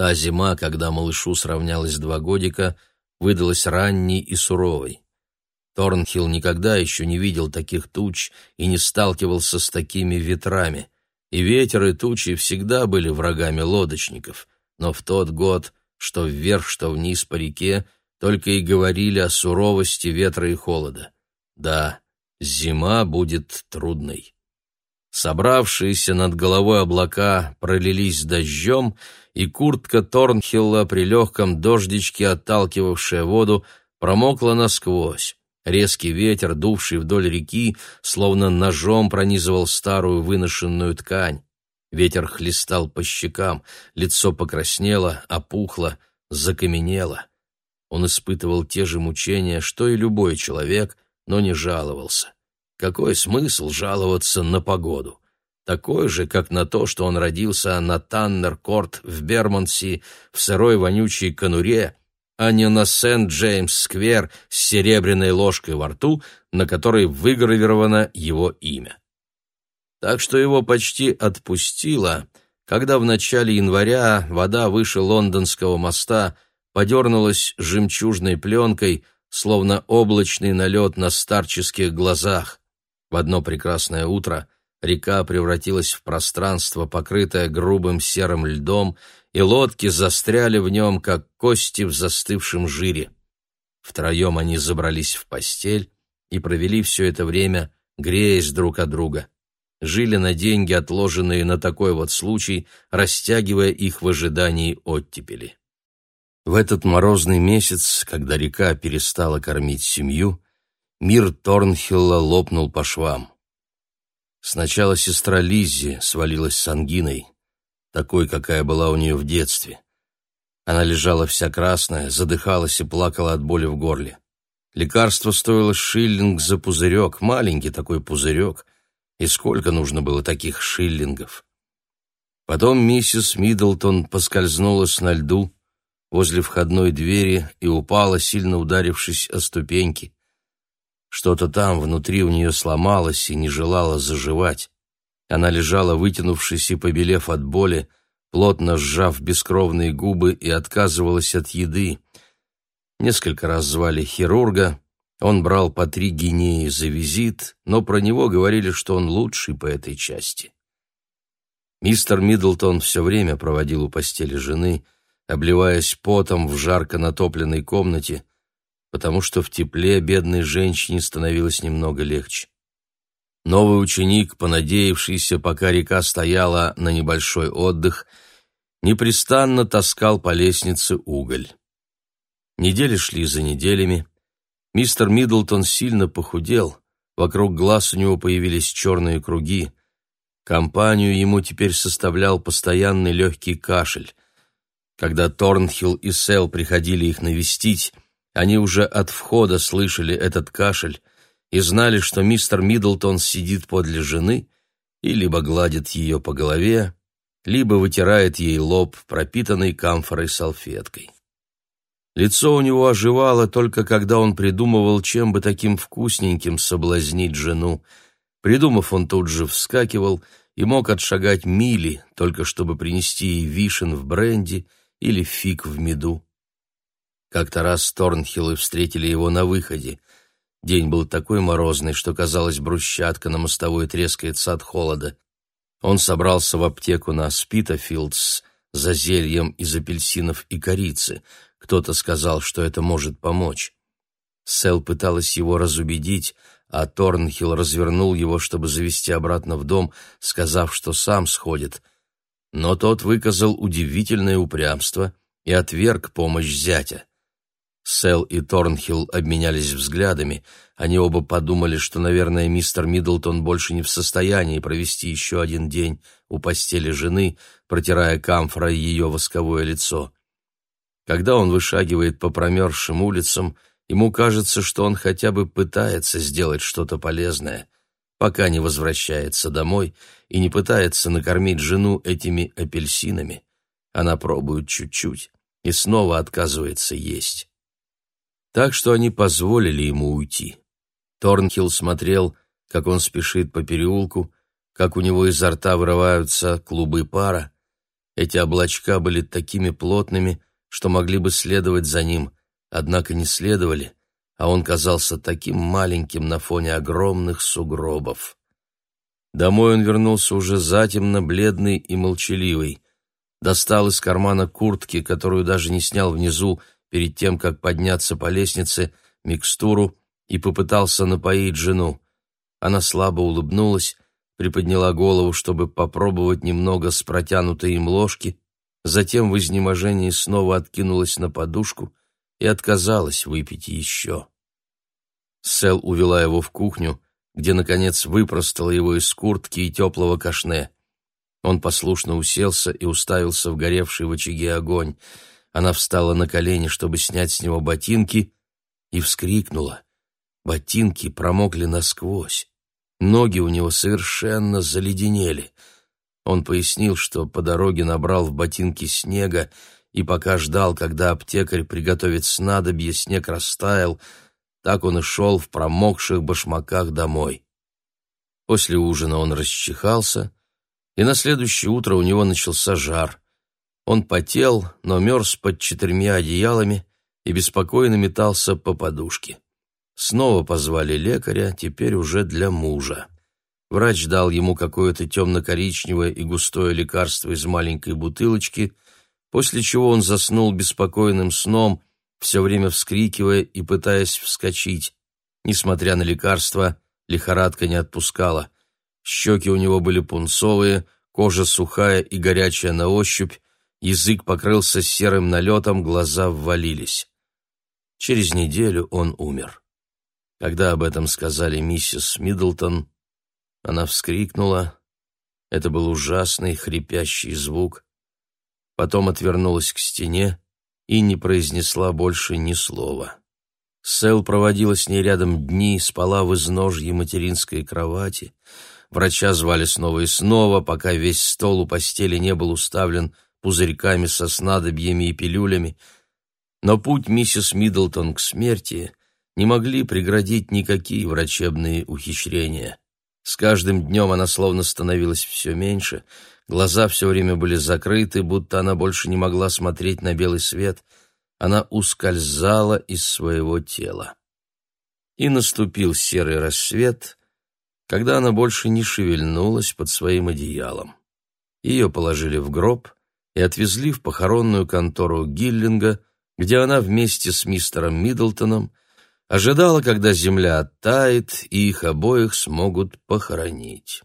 Та зима, когда малышу сравнялось два годика, выдалась ранней и суровой. Торнхилл никогда еще не видел таких туч и не сталкивался с такими ветрами. И ветер, и тучи всегда были врагами лодочников, но в тот год, что вверх, что вниз по реке, только и говорили о суровости ветра и холода. Да, зима будет трудной. Собравшиеся над головой облака пролились дождем, и куртка Торнхилла при легком дождичке, отталкивавшая воду, промокла насквозь. Резкий ветер, дувший вдоль реки, словно ножом пронизывал старую выношенную ткань. Ветер хлестал по щекам, лицо покраснело, опухло, закаменело. Он испытывал те же мучения, что и любой человек, но не жаловался. Какой смысл жаловаться на погоду? Такой же, как на то, что он родился на Таннер-Корт в Бермонси в сырой вонючей конуре, а не на Сент-Джеймс-сквер с серебряной ложкой во рту, на которой выгравировано его имя. Так что его почти отпустило, когда в начале января вода выше лондонского моста подернулась жемчужной пленкой, словно облачный налет на старческих глазах. В одно прекрасное утро река превратилась в пространство, покрытое грубым серым льдом, и лодки застряли в нем, как кости в застывшем жире. Втроем они забрались в постель и провели все это время, греясь друг от друга. Жили на деньги, отложенные на такой вот случай, растягивая их в ожидании оттепели. В этот морозный месяц, когда река перестала кормить семью, мир Торнхилла лопнул по швам. Сначала сестра Лиззи свалилась с ангиной, такой, какая была у нее в детстве. Она лежала вся красная, задыхалась и плакала от боли в горле. Лекарство стоило шиллинг за пузырек, маленький такой пузырек, и сколько нужно было таких шиллингов. Потом миссис Миддлтон поскользнулась на льду возле входной двери и упала, сильно ударившись о ступеньки. Что-то там внутри у нее сломалось и не желало заживать. Она лежала, вытянувшись и побелев от боли, плотно сжав бескровные губы и отказывалась от еды. Несколько раз звали хирурга, он брал по три гинеи за визит, но про него говорили, что он лучший по этой части. Мистер Миддлтон все время проводил у постели жены, обливаясь потом в жарко натопленной комнате, потому что в тепле бедной женщине становилось немного легче. Новый ученик, понадеявшийся, пока река стояла на небольшой отдых, непрестанно таскал по лестнице уголь. Недели шли за неделями. Мистер Миддлтон сильно похудел, вокруг глаз у него появились черные круги. Компанию ему теперь составлял постоянный легкий кашель. Когда Торнхилл и Сэл приходили их навестить, они уже от входа слышали этот кашель, и знали, что мистер Миддлтон сидит подле жены и либо гладит ее по голове, либо вытирает ей лоб пропитанной камфорой салфеткой. Лицо у него оживало только когда он придумывал, чем бы таким вкусненьким соблазнить жену. Придумав, он тут же вскакивал и мог отшагать мили, только чтобы принести ей вишен в бренди или фиг в меду. Как-то раз Торнхиллы встретили его на выходе. День был такой морозный, что, казалось, брусчатка на мостовой трескается от холода. Он собрался в аптеку на Спитофилдс за зельем из апельсинов и корицы. Кто-то сказал, что это может помочь. Сэл пыталась его разубедить, а Торнхилл развернул его, чтобы завести обратно в дом, сказав, что сам сходит. Но тот выказал удивительное упрямство и отверг помощь зятя. Сэл и Торнхилл обменялись взглядами. Они оба подумали, что, наверное, мистер Миддлтон больше не в состоянии провести еще один день у постели жены, протирая камфорой ее восковое лицо. Когда он вышагивает по промерзшим улицам, ему кажется, что он хотя бы пытается сделать что-то полезное, пока не возвращается домой и не пытается накормить жену этими апельсинами. Она пробует чуть-чуть и снова отказывается есть так что они позволили ему уйти. Торнхилл смотрел, как он спешит по переулку, как у него изо рта вырываются клубы пара, Эти облачка были такими плотными, что могли бы следовать за ним, однако не следовали, а он казался таким маленьким на фоне огромных сугробов. Домой он вернулся уже затемно, бледный и молчаливый. Достал из кармана куртки, которую даже не снял внизу, перед тем, как подняться по лестнице, микстуру и попытался напоить жену. Она слабо улыбнулась, приподняла голову, чтобы попробовать немного с протянутой им ложки, затем в изнеможении снова откинулась на подушку и отказалась выпить еще. Сэл увела его в кухню, где, наконец, выпростала его из куртки и теплого кашне. Он послушно уселся и уставился в горевший в очаге огонь. Она встала на колени, чтобы снять с него ботинки, и вскрикнула. Ботинки промокли насквозь. Ноги у него совершенно заледенели. Он пояснил, что по дороге набрал в ботинки снега, и пока ждал, когда аптекарь приготовит снадобье, снег растаял, так он и шел в промокших башмаках домой. После ужина он расчихался, и на следующее утро у него начался жар. Он потел, но мерз под четырьмя одеялами и беспокойно метался по подушке. Снова позвали лекаря, теперь уже для мужа. Врач дал ему какое-то темно-коричневое и густое лекарство из маленькой бутылочки, после чего он заснул беспокойным сном, все время вскрикивая и пытаясь вскочить. Несмотря на лекарство, лихорадка не отпускала. Щеки у него были пунцовые, кожа сухая и горячая на ощупь, язык покрылся серым налетом, глаза ввалились. Через неделю он умер. Когда об этом сказали миссис Миддлтон, она вскрикнула. Это был ужасный хрипящий звук. Потом отвернулась к стене и не произнесла больше ни слова. Сэл проводила с ней рядом дни, спала в изножье материнской кровати. Врача звали снова и снова, пока весь стол у постели не был уставлен пузырьками со снадобьями и пилюлями. Но путь миссис Миддлтон к смерти не могли преградить никакие врачебные ухищрения. С каждым днем она словно становилась все меньше, Глаза все время были закрыты, будто она больше не могла смотреть на белый свет. Она ускользала из своего тела. И наступил серый рассвет, когда она больше не шевельнулась под своим одеялом. Ее положили в гроб и отвезли в похоронную контору Гиллинга, где она вместе с мистером Миддлтоном ожидала, когда земля оттает и их обоих смогут похоронить.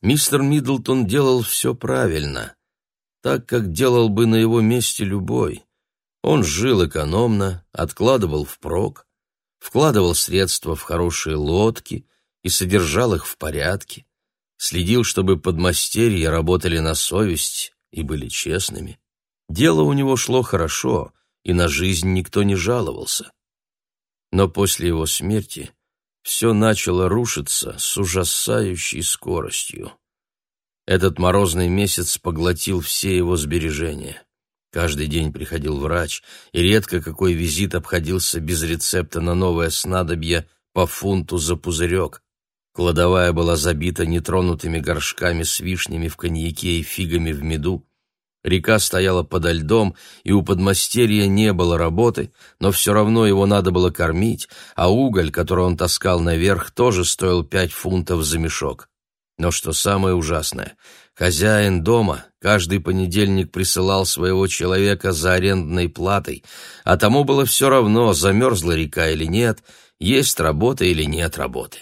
Мистер Миддлтон делал все правильно, так как делал бы на его месте любой. Он жил экономно, откладывал впрок, вкладывал средства в хорошие лодки и содержал их в порядке, следил, чтобы подмастерья работали на совесть и были честными. Дело у него шло хорошо, и на жизнь никто не жаловался. Но после его смерти все начало рушиться с ужасающей скоростью. Этот морозный месяц поглотил все его сбережения. Каждый день приходил врач, и редко какой визит обходился без рецепта на новое снадобье по фунту за пузырек. Кладовая была забита нетронутыми горшками с вишнями в коньяке и фигами в меду. Река стояла подо льдом, и у подмастерья не было работы, но все равно его надо было кормить, а уголь, который он таскал наверх, тоже стоил пять фунтов за мешок. Но что самое ужасное, хозяин дома каждый понедельник присылал своего человека за арендной платой, а тому было все равно, замерзла река или нет, есть работа или нет работы.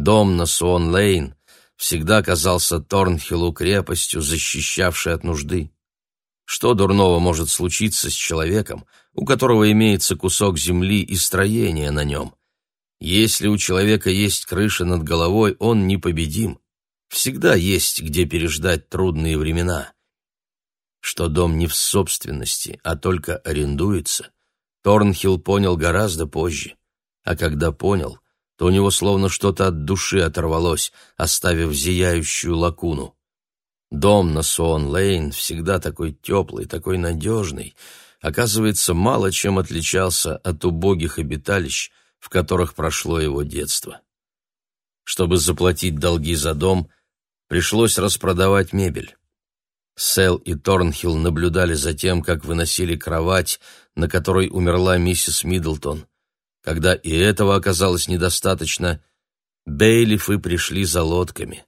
Дом на Суон-Лейн всегда казался Торнхиллу крепостью, защищавшей от нужды. Что дурного может случиться с человеком, у которого имеется кусок земли и строение на нем? Если у человека есть крыша над головой, он непобедим. Всегда есть где переждать трудные времена. Что дом не в собственности, а только арендуется, Торнхилл понял гораздо позже. А когда понял, то у него словно что-то от души оторвалось, оставив зияющую лакуну. Дом на Суон-Лейн, всегда такой теплый, такой надежный, оказывается, мало чем отличался от убогих обиталищ, в которых прошло его детство. Чтобы заплатить долги за дом, пришлось распродавать мебель. Сэл и Торнхилл наблюдали за тем, как выносили кровать, на которой умерла миссис Миддлтон. Когда и этого оказалось недостаточно, Бейлифы пришли за лодками.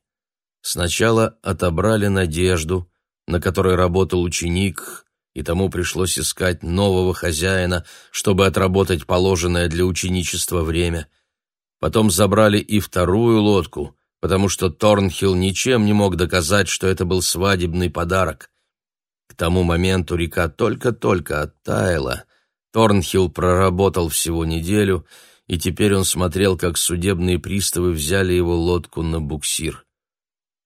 Сначала отобрали надежду, на которой работал ученик, и тому пришлось искать нового хозяина, чтобы отработать положенное для ученичества время. Потом забрали и вторую лодку, потому что Торнхилл ничем не мог доказать, что это был свадебный подарок. К тому моменту река только-только оттаяла. Торнхилл проработал всего неделю, и теперь он смотрел, как судебные приставы взяли его лодку на буксир.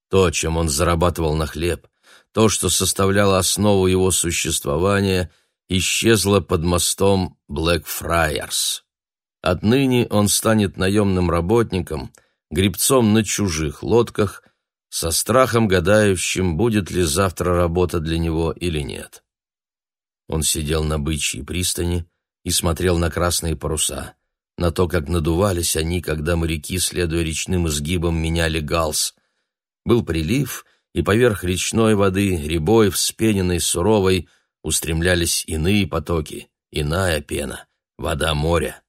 То, чем он зарабатывал на хлеб, то, что составляло основу его существования, исчезло под мостом Блэкфрайерс. Отныне он станет наемным работником, гребцом на чужих лодках, со страхом гадающим, будет ли завтра работа для него или нет. Он сидел на бычьей пристани и смотрел на красные паруса, на то, как надувались они, когда моряки, следуя речным изгибам, меняли галс. Был прилив — и поверх речной воды, рябой, вспененной, суровой, устремлялись иные потоки, иная пена, вода моря.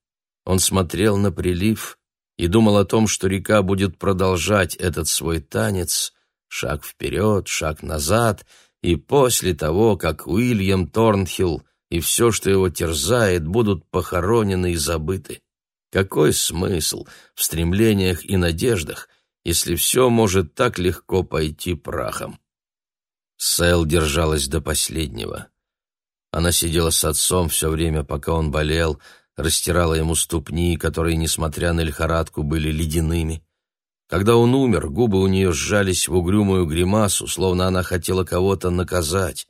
Он смотрел на прилив и думал о том, что река будет продолжать этот свой танец, шаг вперед, шаг назад, и после того, как Уильям Торнхилл и все, что его терзает, будут похоронены и забыты. Какой смысл в стремлениях и надеждах, если все может так легко пойти прахом. Сэл держалась до последнего. Она сидела с отцом все время, пока он болел, растирала ему ступни, которые, несмотря на лихорадку, были ледяными. Когда он умер, губы у нее сжались в угрюмую гримасу, словно она хотела кого-то наказать.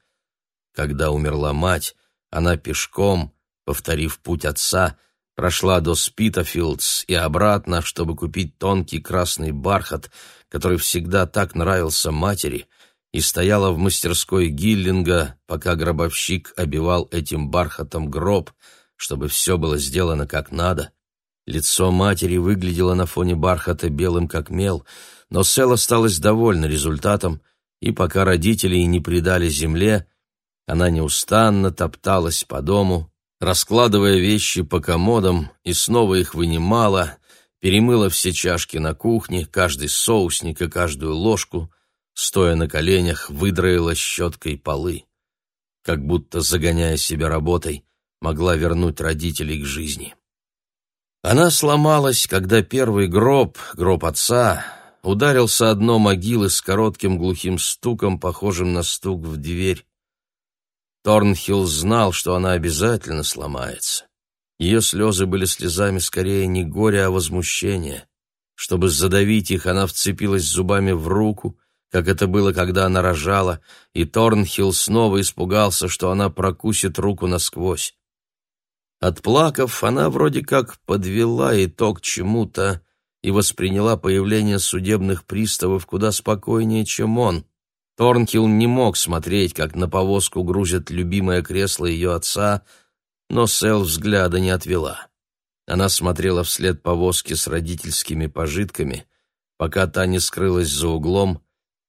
Когда умерла мать, она пешком, повторив путь отца, прошла до Спитофилдс и обратно, чтобы купить тонкий красный бархат, который всегда так нравился матери, и стояла в мастерской Гиллинга, пока гробовщик обивал этим бархатом гроб, чтобы все было сделано как надо. Лицо матери выглядело на фоне бархата белым как мел, но Сэл осталась довольна результатом, и пока родители не предали земле, она неустанно топталась по дому, раскладывая вещи по комодам и снова их вынимала, перемыла все чашки на кухне, каждый соусник и каждую ложку, стоя на коленях, выдроила щеткой полы. Как будто, загоняя себя работой, могла вернуть родителей к жизни. Она сломалась, когда первый гроб, гроб отца, ударился о дно могилы с коротким глухим стуком, похожим на стук в дверь. Торнхилл знал, что она обязательно сломается. Ее слезы были слезами скорее не горя, а возмущения. Чтобы задавить их, она вцепилась зубами в руку, как это было, когда она рожала, и Торнхилл снова испугался, что она прокусит руку насквозь. Отплакав, она вроде как подвела итог чему-то и восприняла появление судебных приставов куда спокойнее, чем он. Торнхилл не мог смотреть, как на повозку грузят любимое кресло ее отца, но Сэл взгляда не отвела. Она смотрела вслед повозки с родительскими пожитками, пока та не скрылась за углом,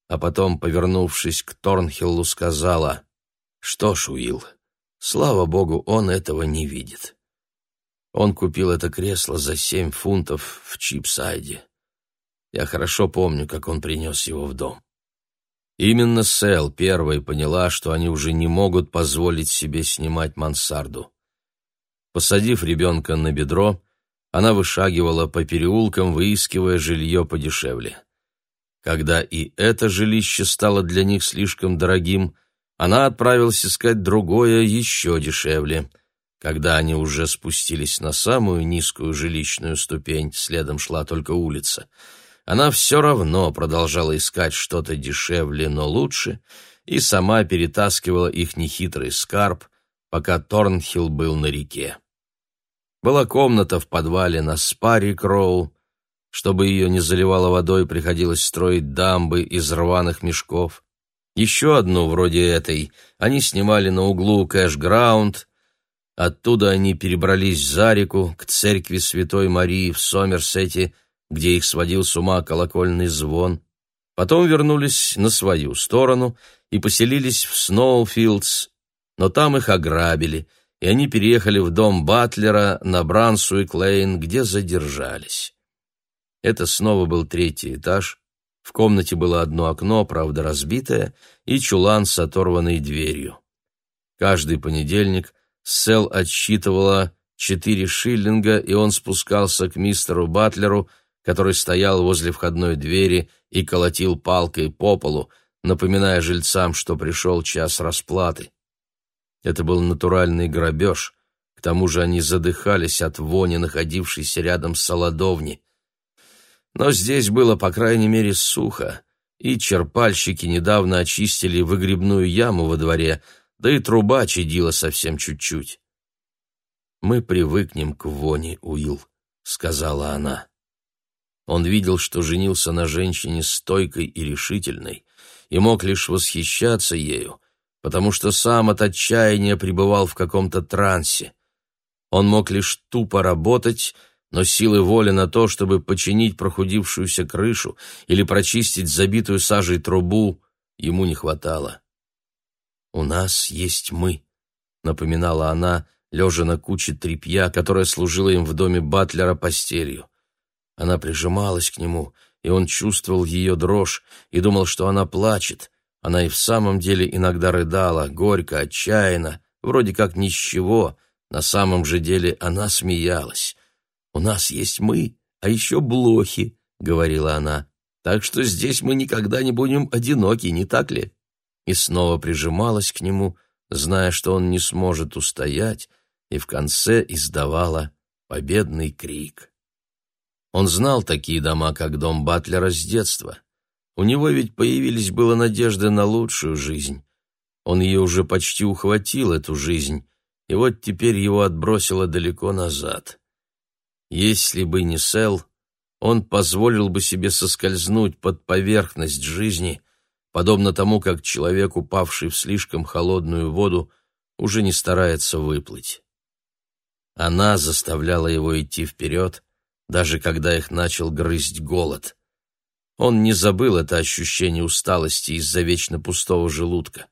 а потом, повернувшись к Торнхиллу, сказала, «Что ж, Уилл, слава богу, он этого не видит. Он купил это кресло за семь фунтов в Чипсайде. Я хорошо помню, как он принес его в дом. Именно Сэл первой поняла, что они уже не могут позволить себе снимать мансарду. Посадив ребенка на бедро, она вышагивала по переулкам, выискивая жилье подешевле. Когда и это жилище стало для них слишком дорогим, она отправилась искать другое еще дешевле. Когда они уже спустились на самую низкую жилищную ступень, следом шла только улица — она все равно продолжала искать что-то дешевле, но лучше, и сама перетаскивала их нехитрый скарб, пока Торнхилл был на реке. Была комната в подвале на Спаррик-Роу. Чтобы ее не заливало водой, приходилось строить дамбы из рваных мешков. Еще одну, вроде этой, они снимали на углу Кэш-Граунд. Оттуда они перебрались за реку, к церкви Святой Марии в Сомерсете, где их сводил с ума колокольный звон. Потом вернулись на свою сторону и поселились в Сноуфилдс, но там их ограбили, и они переехали в дом Батлера на Брансуик-Лейн, где задержались. Это снова был третий этаж. В комнате было одно окно, правда разбитое, и чулан с оторванной дверью. Каждый понедельник Сел отсчитывала четыре шиллинга, и он спускался к мистеру Батлеру, который стоял возле входной двери и колотил палкой по полу, напоминая жильцам, что пришел час расплаты. Это был натуральный грабеж, к тому же они задыхались от вони, находившейся рядом с солодовни. Но здесь было, по крайней мере, сухо, и черпальщики недавно очистили выгребную яму во дворе, да и труба чадила совсем чуть-чуть. «Мы привыкнем к воне, Уилл», — сказала она. Он видел, что женился на женщине стойкой и решительной, и мог лишь восхищаться ею, потому что сам от отчаяния пребывал в каком-то трансе. Он мог лишь тупо работать, но силы воли на то, чтобы починить прохудившуюся крышу или прочистить забитую сажей трубу, ему не хватало. «У нас есть мы», — напоминала она, лежа на куче тряпья, которая служила им в доме Батлера постелью. Она прижималась к нему, и он чувствовал ее дрожь и думал, что она плачет. Она и в самом деле иногда рыдала, горько, отчаянно, вроде как ничего. На самом же деле она смеялась. «У нас есть мы, а еще блохи», — говорила она. «Так что здесь мы никогда не будем одиноки, не так ли?» И снова прижималась к нему, зная, что он не сможет устоять, и в конце издавала победный крик. Он знал такие дома, как дом Батлера с детства. У него ведь появились было надежды на лучшую жизнь. Он ее уже почти ухватил, эту жизнь, и вот теперь его отбросило далеко назад. Если бы не Сел, он позволил бы себе соскользнуть под поверхность жизни, подобно тому, как человек, упавший в слишком холодную воду, уже не старается выплыть. Она заставляла его идти вперед, даже когда их начал грызть голод. Он не забыл это ощущение усталости из-за вечно пустого желудка.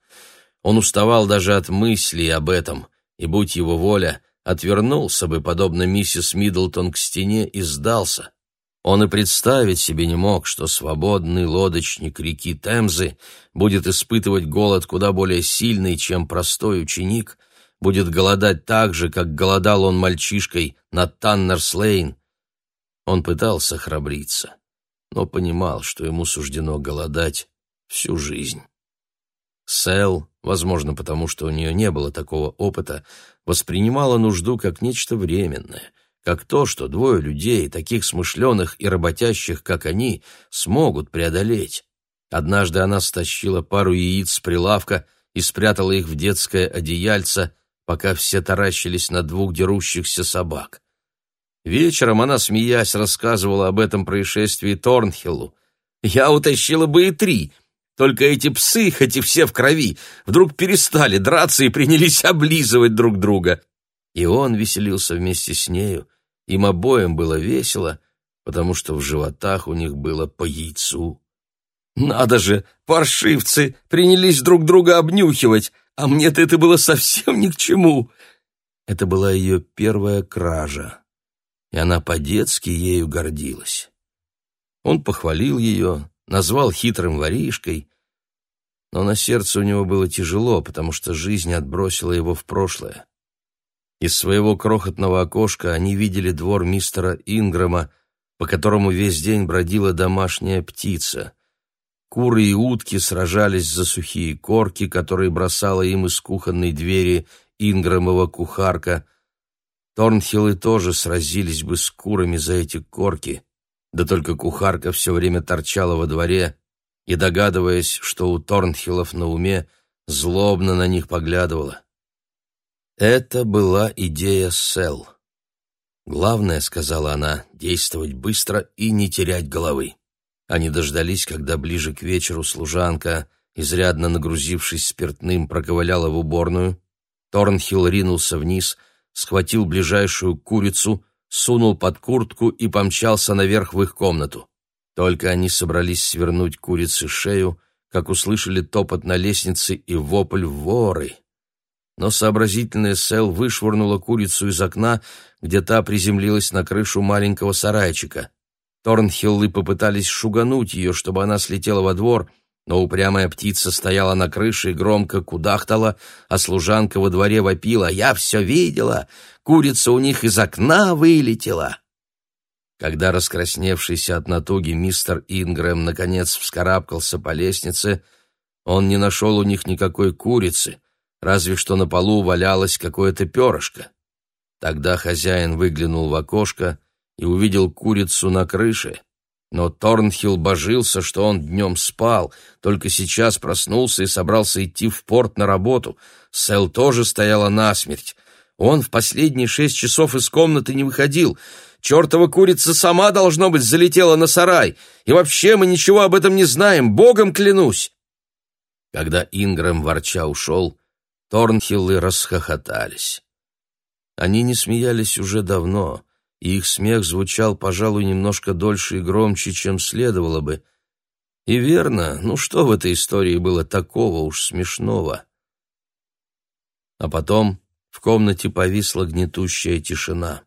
Он уставал даже от мыслей об этом, и, будь его воля, отвернулся бы, подобно миссис Миддлтон, к стене и сдался. Он и представить себе не мог, что свободный лодочник реки Темзы будет испытывать голод куда более сильный, чем простой ученик, будет голодать так же, как голодал он мальчишкой на Таннерслейн, он пытался храбриться, но понимал, что ему суждено голодать всю жизнь. Сэл, возможно, потому что у нее не было такого опыта, воспринимала нужду как нечто временное, как то, что двое людей, таких смышленых и работящих, как они, смогут преодолеть. Однажды она стащила пару яиц с прилавка и спрятала их в детское одеяльце, пока все таращились на двух дерущихся собак. Вечером она, смеясь, рассказывала об этом происшествии Торнхиллу. «Я утащила бы и три, только эти псы, хоть и все в крови, вдруг перестали драться и принялись облизывать друг друга». И он веселился вместе с нею. Им обоим было весело, потому что в животах у них было по яйцу. «Надо же, паршивцы принялись друг друга обнюхивать, а мне-то это было совсем ни к чему». Это была ее первая кража и она по-детски ею гордилась. Он похвалил ее, назвал хитрым воришкой, но на сердце у него было тяжело, потому что жизнь отбросила его в прошлое. Из своего крохотного окошка они видели двор мистера Инграма, по которому весь день бродила домашняя птица. Куры и утки сражались за сухие корки, которые бросала им из кухонной двери Инграмова кухарка — Торнхиллы тоже сразились бы с курами за эти корки, да только кухарка все время торчала во дворе и, догадываясь, что у Торнхиллов на уме, злобно на них поглядывала. Это была идея Сел. «Главное, — сказала она, — действовать быстро и не терять головы». Они дождались, когда ближе к вечеру служанка, изрядно нагрузившись спиртным, проковыляла в уборную. Торнхилл ринулся вниз, схватил ближайшую курицу, сунул под куртку и помчался наверх в их комнату. Только они собрались свернуть курице шею, как услышали топот на лестнице и вопль воры. Но сообразительная Сэл вышвырнула курицу из окна, где та приземлилась на крышу маленького сарайчика. Торнхиллы попытались шугануть ее, чтобы она слетела во двор, но упрямая птица стояла на крыше и громко кудахтала, а служанка во дворе вопила «Я все видела! Курица у них из окна вылетела!» Когда раскрасневшийся от натуги мистер Ингрэм наконец вскарабкался по лестнице, он не нашел у них никакой курицы, разве что на полу валялось какое-то перышко. Тогда хозяин выглянул в окошко и увидел курицу на крыше, но Торнхилл божился, что он днем спал, только сейчас проснулся и собрался идти в порт на работу. Сэл тоже стояла насмерть. Он в последние шесть часов из комнаты не выходил — Чертова курица сама, должно быть, залетела на сарай. И вообще мы ничего об этом не знаем, богом клянусь!» Когда Ингрэм ворча ушел, Торнхиллы расхохотались. Они не смеялись уже давно, и их смех звучал, пожалуй, немножко дольше и громче, чем следовало бы. И верно, ну что в этой истории было такого уж смешного? А потом в комнате повисла гнетущая тишина.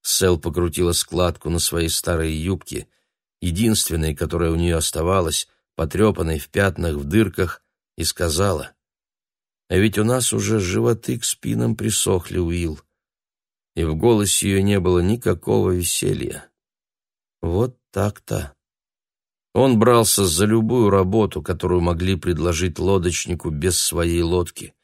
Сэл покрутила складку на своей старой юбке, единственной, которая у нее оставалась, потрепанной в пятнах, в дырках, и сказала, «А ведь у нас уже животы к спинам присохли, Уилл». И в голосе ее не было никакого веселья. Вот так-то. Он брался за любую работу, которую могли предложить лодочнику без своей лодки.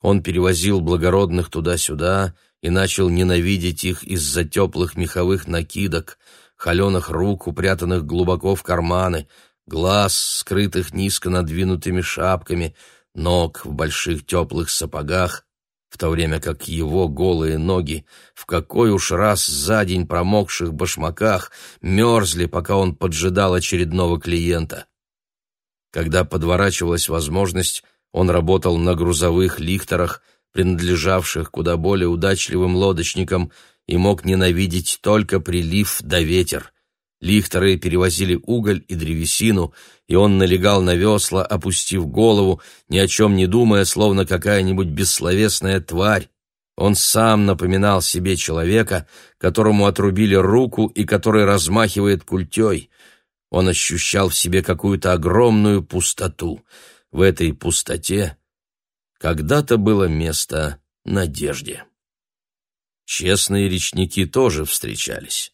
Он перевозил благородных туда-сюда, и начал ненавидеть их из-за теплых меховых накидок, холеных рук, упрятанных глубоко в карманы, глаз, скрытых низко надвинутыми шапками, ног в больших теплых сапогах, в то время как его голые ноги, в какой уж раз за день промокших башмаках, мерзли, пока он поджидал очередного клиента. Когда подворачивалась возможность, он работал на грузовых лихтерах, принадлежавших куда более удачливым лодочникам, и мог ненавидеть только прилив да ветер. Лихтеры перевозили уголь и древесину, и он налегал на весла, опустив голову, ни о чем не думая, словно какая-нибудь бессловесная тварь. Он сам напоминал себе человека, которому отрубили руку и который размахивает культей. Он ощущал в себе какую-то огромную пустоту. В этой пустоте когда-то было место надежде. Честные речники тоже встречались.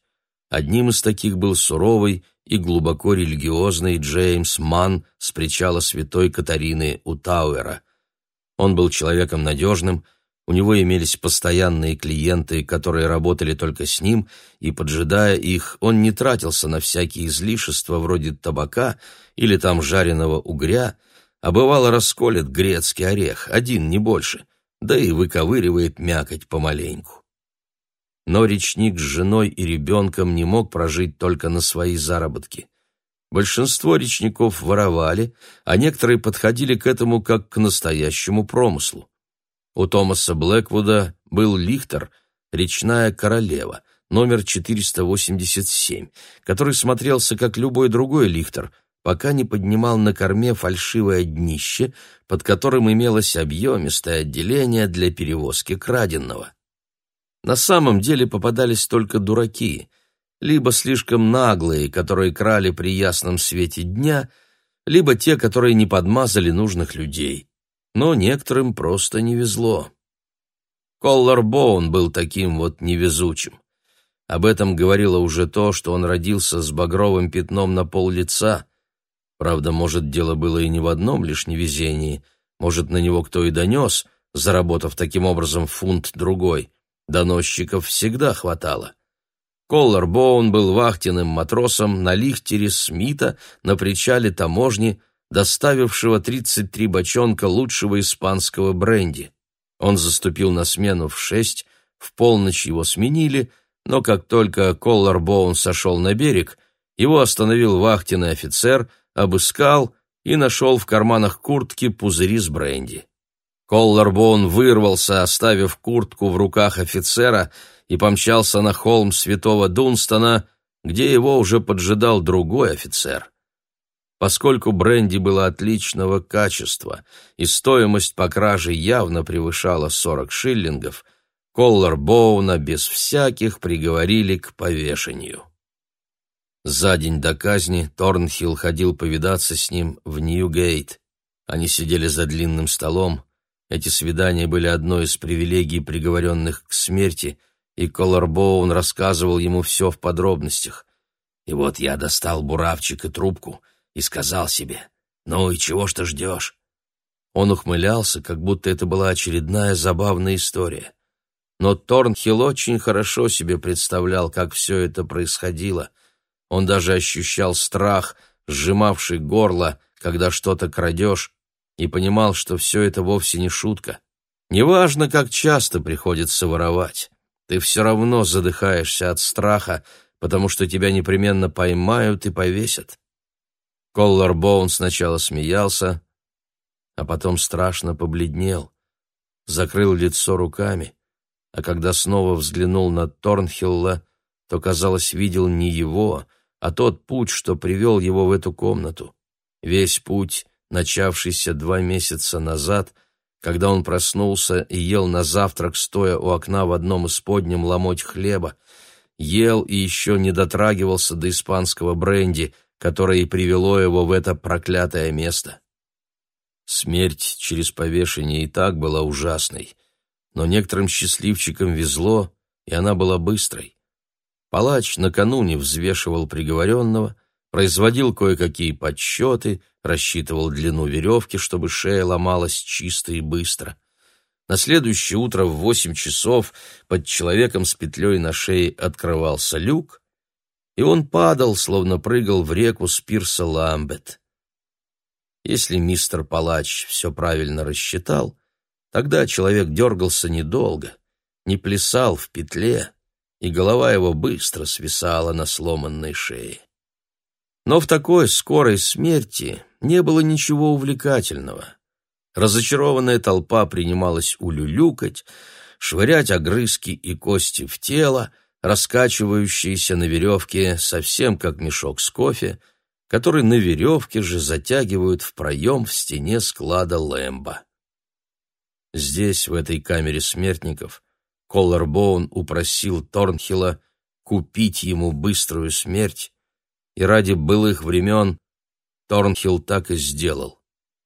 Одним из таких был суровый и глубоко религиозный Джеймс Манн с причала святой Катарины у Тауэра. Он был человеком надежным, у него имелись постоянные клиенты, которые работали только с ним, и, поджидая их, он не тратился на всякие излишества вроде табака или там жареного угря, а бывало расколет грецкий орех, один, не больше, да и выковыривает мякоть помаленьку. Но речник с женой и ребенком не мог прожить только на свои заработки. Большинство речников воровали, а некоторые подходили к этому как к настоящему промыслу. У Томаса Блэквуда был лихтер «Речная королева», номер 487, который смотрелся как любой другой лихтер – пока не поднимал на корме фальшивое днище, под которым имелось объемистое отделение для перевозки краденного. На самом деле попадались только дураки, либо слишком наглые, которые крали при ясном свете дня, либо те, которые не подмазали нужных людей. Но некоторым просто не везло. Коллар Боун был таким вот невезучим. Об этом говорило уже то, что он родился с багровым пятном на пол лица — Правда, может, дело было и не в одном лишь невезении. Может, на него кто и донес, заработав таким образом фунт другой. Доносчиков всегда хватало. Коллар Боун был вахтенным матросом на лихтере Смита на причале таможни, доставившего 33 бочонка лучшего испанского бренди. Он заступил на смену в шесть, в полночь его сменили, но как только Коллар Боун сошел на берег, его остановил вахтенный офицер — обыскал и нашел в карманах куртки пузыри с бренди. Колларбоун вырвался, оставив куртку в руках офицера, и помчался на холм святого Дунстона, где его уже поджидал другой офицер. Поскольку бренди было отличного качества и стоимость по краже явно превышала 40 шиллингов, Коллар Боуна без всяких приговорили к повешению. За день до казни Торнхилл ходил повидаться с ним в Нью-Гейт. Они сидели за длинным столом. Эти свидания были одной из привилегий приговоренных к смерти, и Коллар Боун рассказывал ему все в подробностях. И вот я достал буравчик и трубку и сказал себе, «Ну и чего ж ты ждешь?» Он ухмылялся, как будто это была очередная забавная история. Но Торнхилл очень хорошо себе представлял, как все это происходило — он даже ощущал страх, сжимавший горло, когда что-то крадешь, и понимал, что все это вовсе не шутка. Неважно, как часто приходится воровать, ты все равно задыхаешься от страха, потому что тебя непременно поймают и повесят. Коллар Боун сначала смеялся, а потом страшно побледнел, закрыл лицо руками, а когда снова взглянул на Торнхилла, то, казалось, видел не его, а тот путь, что привел его в эту комнату. Весь путь, начавшийся два месяца назад, когда он проснулся и ел на завтрак, стоя у окна в одном из подням ломоть хлеба, ел и еще не дотрагивался до испанского бренди, которое и привело его в это проклятое место. Смерть через повешение и так была ужасной, но некоторым счастливчикам везло, и она была быстрой. Палач накануне взвешивал приговоренного, производил кое-какие подсчеты, рассчитывал длину веревки, чтобы шея ломалась чисто и быстро. На следующее утро в восемь часов под человеком с петлей на шее открывался люк, и он падал, словно прыгал в реку с пирса Ламбет. Если мистер Палач все правильно рассчитал, тогда человек дергался недолго, не плясал в петле, и голова его быстро свисала на сломанной шее. Но в такой скорой смерти не было ничего увлекательного. Разочарованная толпа принималась улюлюкать, швырять огрызки и кости в тело, раскачивающиеся на веревке, совсем как мешок с кофе, который на веревке же затягивают в проем в стене склада Лэмбо. Здесь, в этой камере смертников, Колларбоун упросил Торнхилла купить ему быструю смерть, и ради былых времен Торнхилл так и сделал.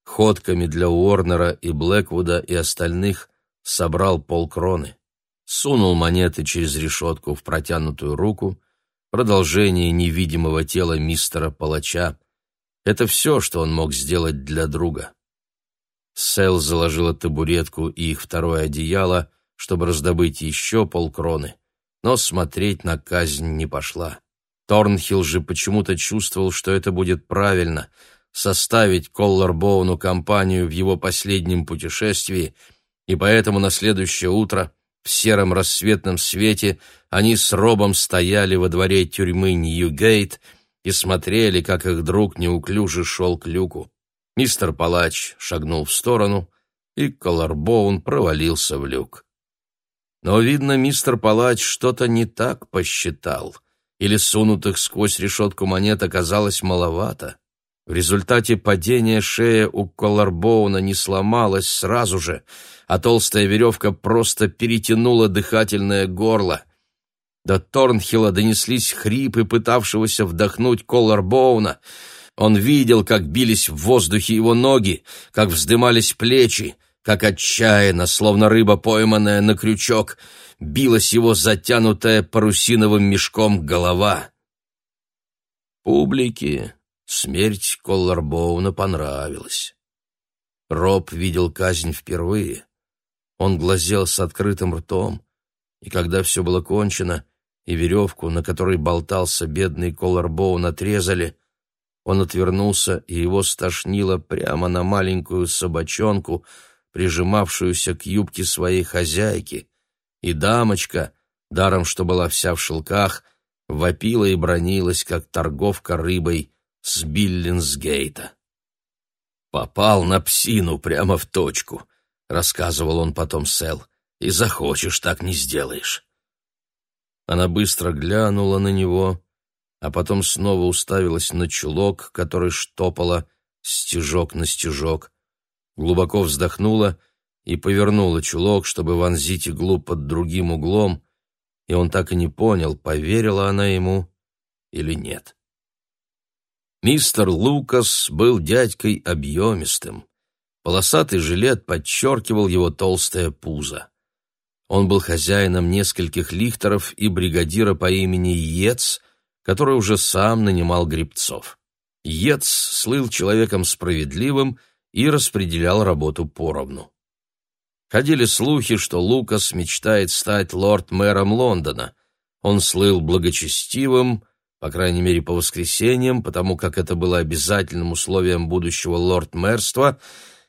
Ходками для Уорнера и Блэквуда и остальных собрал полкроны, сунул монеты через решетку в протянутую руку, продолжение невидимого тела мистера Палача. Это все, что он мог сделать для друга. Сэл заложила табуретку и их второе одеяло, чтобы раздобыть еще полкроны, но смотреть на казнь не пошла. Торнхилл же почему-то чувствовал, что это будет правильно — составить Колларбоуну компанию в его последнем путешествии, и поэтому на следующее утро в сером рассветном свете они с Робом стояли во дворе тюрьмы Ньюгейт и смотрели, как их друг неуклюже шел к люку. Мистер Палач шагнул в сторону, и Колларбоун провалился в люк. Но, видно, мистер Палач что-то не так посчитал, или сунутых сквозь решетку монет оказалось маловато. В результате падения шея у Колларбоуна не сломалась сразу же, а толстая веревка просто перетянула дыхательное горло. До Торнхилла донеслись хрипы пытавшегося вдохнуть Колларбоуна. Он видел, как бились в воздухе его ноги, как вздымались плечи, как отчаянно, словно рыба, пойманная на крючок, билась его затянутая парусиновым мешком голова. Публике смерть Колларбоуна понравилась. Роб видел казнь впервые. Он глазел с открытым ртом, и когда все было кончено, и веревку, на которой болтался бедный Колларбоун, отрезали, он отвернулся, и его стошнило прямо на маленькую собачонку — прижимавшуюся к юбке своей хозяйки, и дамочка, даром что была вся в шелках, вопила и бронилась, как торговка рыбой с Биллинсгейта. «Попал на псину прямо в точку», — рассказывал он потом Сэл, — «и захочешь, так не сделаешь». Она быстро глянула на него, а потом снова уставилась на чулок, который штопала стежок на стежок, глубоко вздохнула и повернула чулок, чтобы вонзить иглу под другим углом, и он так и не понял, поверила она ему или нет. Мистер Лукас был дядькой объемистым. Полосатый жилет подчеркивал его толстое пузо. Он был хозяином нескольких лихтеров и бригадира по имени Ец, который уже сам нанимал гребцов. Ец слыл человеком справедливым и распределял работу поровну. Ходили слухи, что Лукас мечтает стать лорд-мэром Лондона. Он слыл благочестивым, по крайней мере по воскресеньям, потому как это было обязательным условием будущего лорд-мэрства,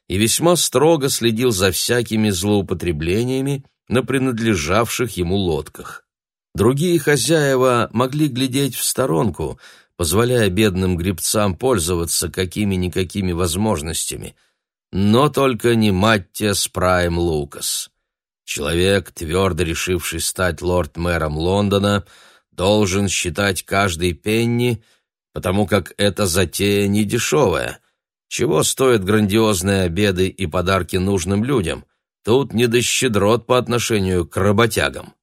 и весьма строго следил за всякими злоупотреблениями на принадлежавших ему лодках. Другие хозяева могли глядеть в сторонку, позволяя бедным гребцам пользоваться какими-никакими возможностями, но только не Маттиас Прайм Лукас. Человек, твердо решивший стать лорд-мэром Лондона — должен считать каждый пенни, потому как эта затея не дешевая. Чего стоят грандиозные обеды и подарки нужным людям? Тут не до щедрот по отношению к работягам.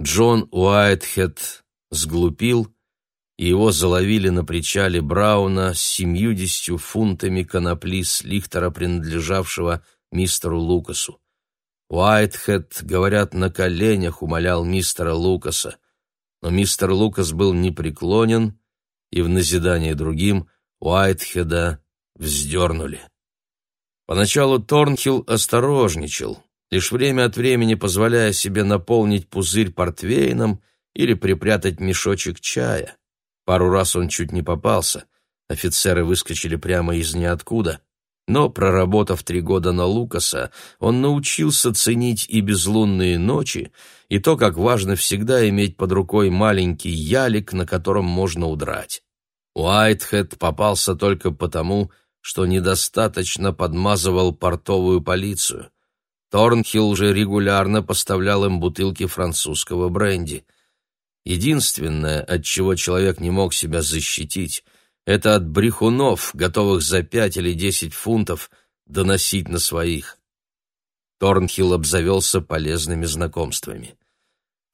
Джон Уайтхед сглупил, и его заловили на причале Брауна с семьюдесятью фунтами конопли с лихтера, принадлежавшего мистеру Лукасу. Уайтхед, говорят, на коленях умолял мистера Лукаса но мистер Лукас был непреклонен, и в назидание другим Уайтхеда вздернули. Поначалу Торнхилл осторожничал, лишь время от времени позволяя себе наполнить пузырь портвейном или припрятать мешочек чая. Пару раз он чуть не попался, офицеры выскочили прямо из ниоткуда. Но, проработав три года на Лукаса, он научился ценить и безлунные ночи, и то, как важно всегда иметь под рукой маленький ялик, на котором можно удрать. Уайтхед попался только потому, что недостаточно подмазывал портовую полицию. Торнхилл же регулярно поставлял им бутылки французского бренди. Единственное, от чего человек не мог себя защитить — это от брехунов, готовых за пять или десять фунтов доносить на своих. Торнхилл обзавелся полезными знакомствами.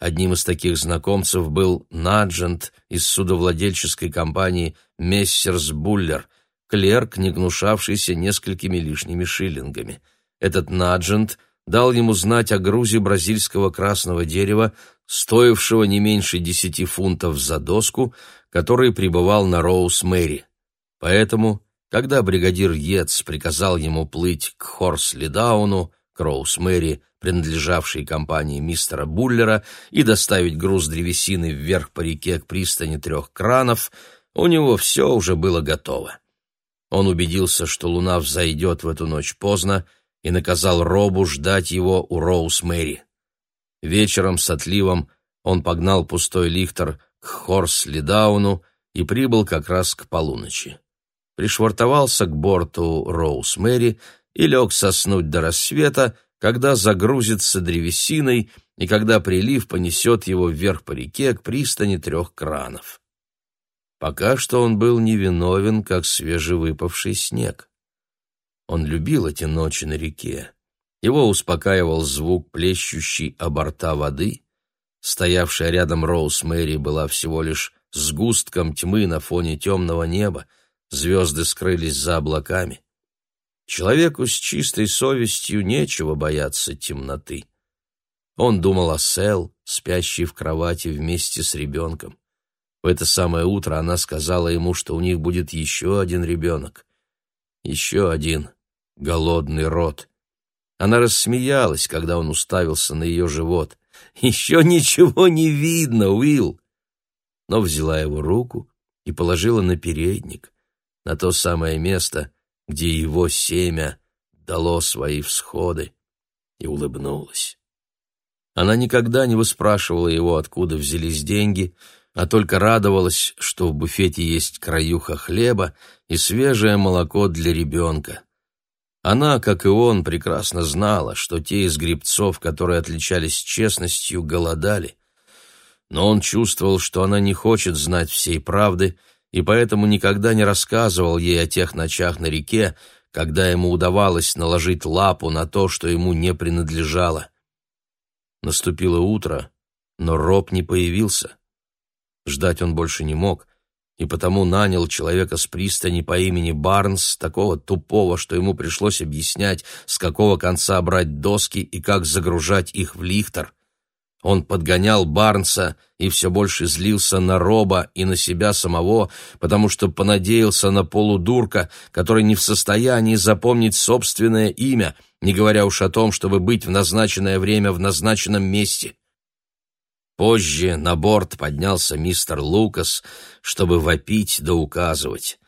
Одним из таких знакомцев был Наджент из судовладельческой компании «Мессерс Буллер», клерк, не гнушавшийся несколькими лишними шиллингами. Этот Наджент дал ему знать о грузе бразильского красного дерева, стоившего не меньше десяти фунтов за доску, который пребывал на Роуз-Мэри. Поэтому, когда бригадир Йетс приказал ему плыть к Хорс-Лидауну, к Роуз-Мэри, принадлежавшей компании мистера Буллера, и доставить груз древесины вверх по реке к пристани трех кранов, у него все уже было готово. Он убедился, что луна взойдет в эту ночь поздно, и наказал Робу ждать его у Роуз-Мэри. Вечером с отливом он погнал пустой лихтер к Хорслидауну и прибыл как раз к полуночи. Пришвартовался к борту Роуз-Мэри и лег соснуть до рассвета, когда загрузится древесиной и когда прилив понесет его вверх по реке к пристани трех кранов. Пока что он был невиновен, как свежевыпавший снег. Он любил эти ночи на реке. Его успокаивал звук плещущей о борта воды, Стоявшая рядом Роуз Мэри была всего лишь сгустком тьмы на фоне темного неба, звезды скрылись за облаками. Человеку с чистой совестью нечего бояться темноты. Он думал о Сэл, спящей в кровати вместе с ребенком. В это самое утро она сказала ему, что у них будет еще один ребенок. Еще один голодный рот. Она рассмеялась, когда он уставился на ее живот. Еще ничего не видно, Уилл. Но взяла его руку и положила на передник, на то самое место, где его семя дало свои всходы, и улыбнулась. Она никогда не выспрашивала его, откуда взялись деньги, а только радовалась, что в буфете есть краюха хлеба и свежее молоко для ребенка. Она, как и он, прекрасно знала, что те из грибцов, которые отличались честностью, голодали. но он чувствовал, что она не хочет знать всей правды, и поэтому никогда не рассказывал ей о тех ночах на реке, когда ему удавалось наложить лапу на то, что ему не принадлежало. Наступило утро, но Роб не появился. Ждать он больше не мог, и потому нанял человека с пристани по имени Барнс, такого тупого, что ему пришлось объяснять, с какого конца брать доски и как загружать их в лихтер. Он подгонял Барнса и все больше злился на Роба и на себя самого, потому что понадеялся на полудурка, который не в состоянии запомнить собственное имя, не говоря уж о том, чтобы быть в назначенное время в назначенном месте. Позже на борт поднялся мистер Лукас, чтобы вопить да указывать.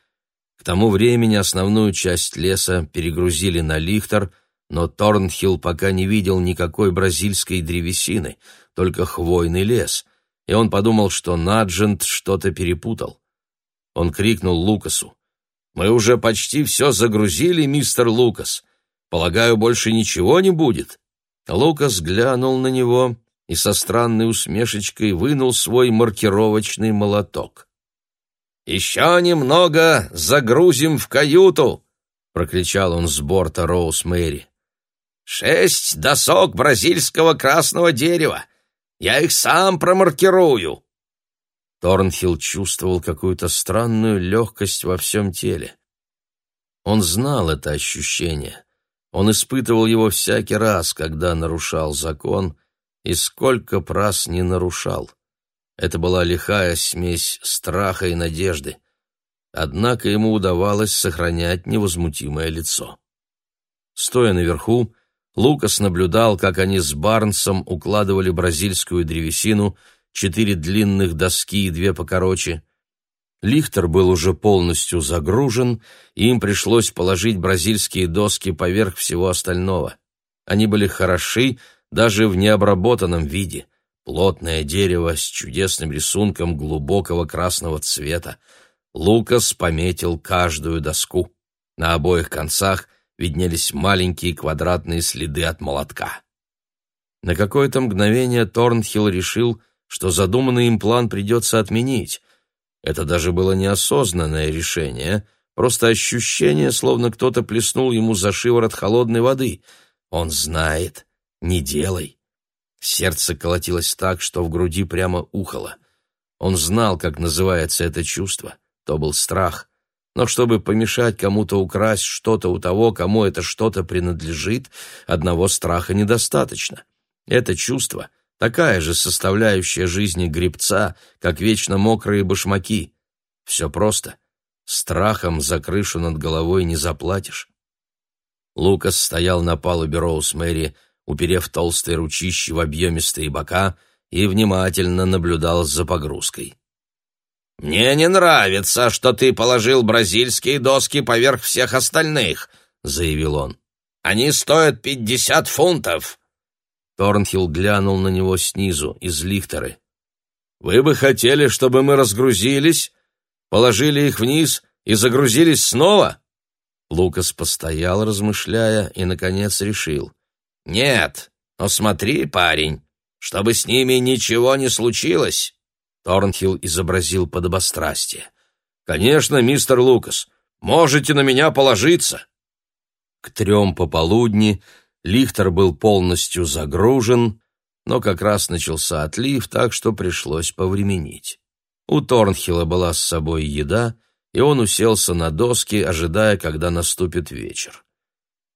К тому времени основную часть леса перегрузили на лихтер, но Торнхилл пока не видел никакой бразильской древесины, только хвойный лес, и он подумал, что Наджент что-то перепутал. Он крикнул Лукасу. «Мы уже почти все загрузили, мистер Лукас. Полагаю, больше ничего не будет?» Лукас глянул на него и со странной усмешечкой вынул свой маркировочный молоток. «Еще немного загрузим в каюту!» — прокричал он с борта Роуз Мэри. «Шесть досок бразильского красного дерева! Я их сам промаркирую!» Торнхилл чувствовал какую-то странную легкость во всем теле. Он знал это ощущение. Он испытывал его всякий раз, когда нарушал закон, и сколько раз не нарушал. Это была лихая смесь страха и надежды. Однако ему удавалось сохранять невозмутимое лицо. Стоя наверху, Лукас наблюдал, как они с Барнсом укладывали бразильскую древесину, четыре длинных доски и две покороче. Лихтер был уже полностью загружен, и им пришлось положить бразильские доски поверх всего остального. Они были хороши даже в необработанном виде. Плотное дерево с чудесным рисунком глубокого красного цвета. Лукас пометил каждую доску. На обоих концах виднелись маленькие квадратные следы от молотка. На какое-то мгновение Торнхилл решил, что задуманный им план придется отменить. Это даже было неосознанное решение, просто ощущение, словно кто-то плеснул ему за шиворот холодной воды. Он знает, не делай. Сердце колотилось так, что в груди прямо ухало. Он знал, как называется это чувство. То был страх — но чтобы помешать кому-то украсть что-то у того, кому это что-то принадлежит, одного страха недостаточно. Это чувство — такая же составляющая жизни гребца, как вечно мокрые башмаки. Все просто. Страхом за крышу над головой не заплатишь. Лукас стоял на палубе Роуз-Мэри, уперев толстые ручищи в объемистые бока, и внимательно наблюдал за погрузкой. «Мне не нравится, что ты положил бразильские доски поверх всех остальных», — заявил он. «Они стоят пятьдесят фунтов». Торнхилл глянул на него снизу, из лихтеры. «Вы бы хотели, чтобы мы разгрузились, положили их вниз и загрузились снова?» Лукас постоял, размышляя, и, наконец, решил. «Нет, но смотри, парень, чтобы с ними ничего не случилось. Торнхилл изобразил подобострастие. «Конечно, мистер Лукас, можете на меня положиться!» К трем пополудни лихтер был полностью загружен, но как раз начался отлив, так что пришлось повременить. У Торнхилла была с собой еда, и он уселся на доски, ожидая, когда наступит вечер.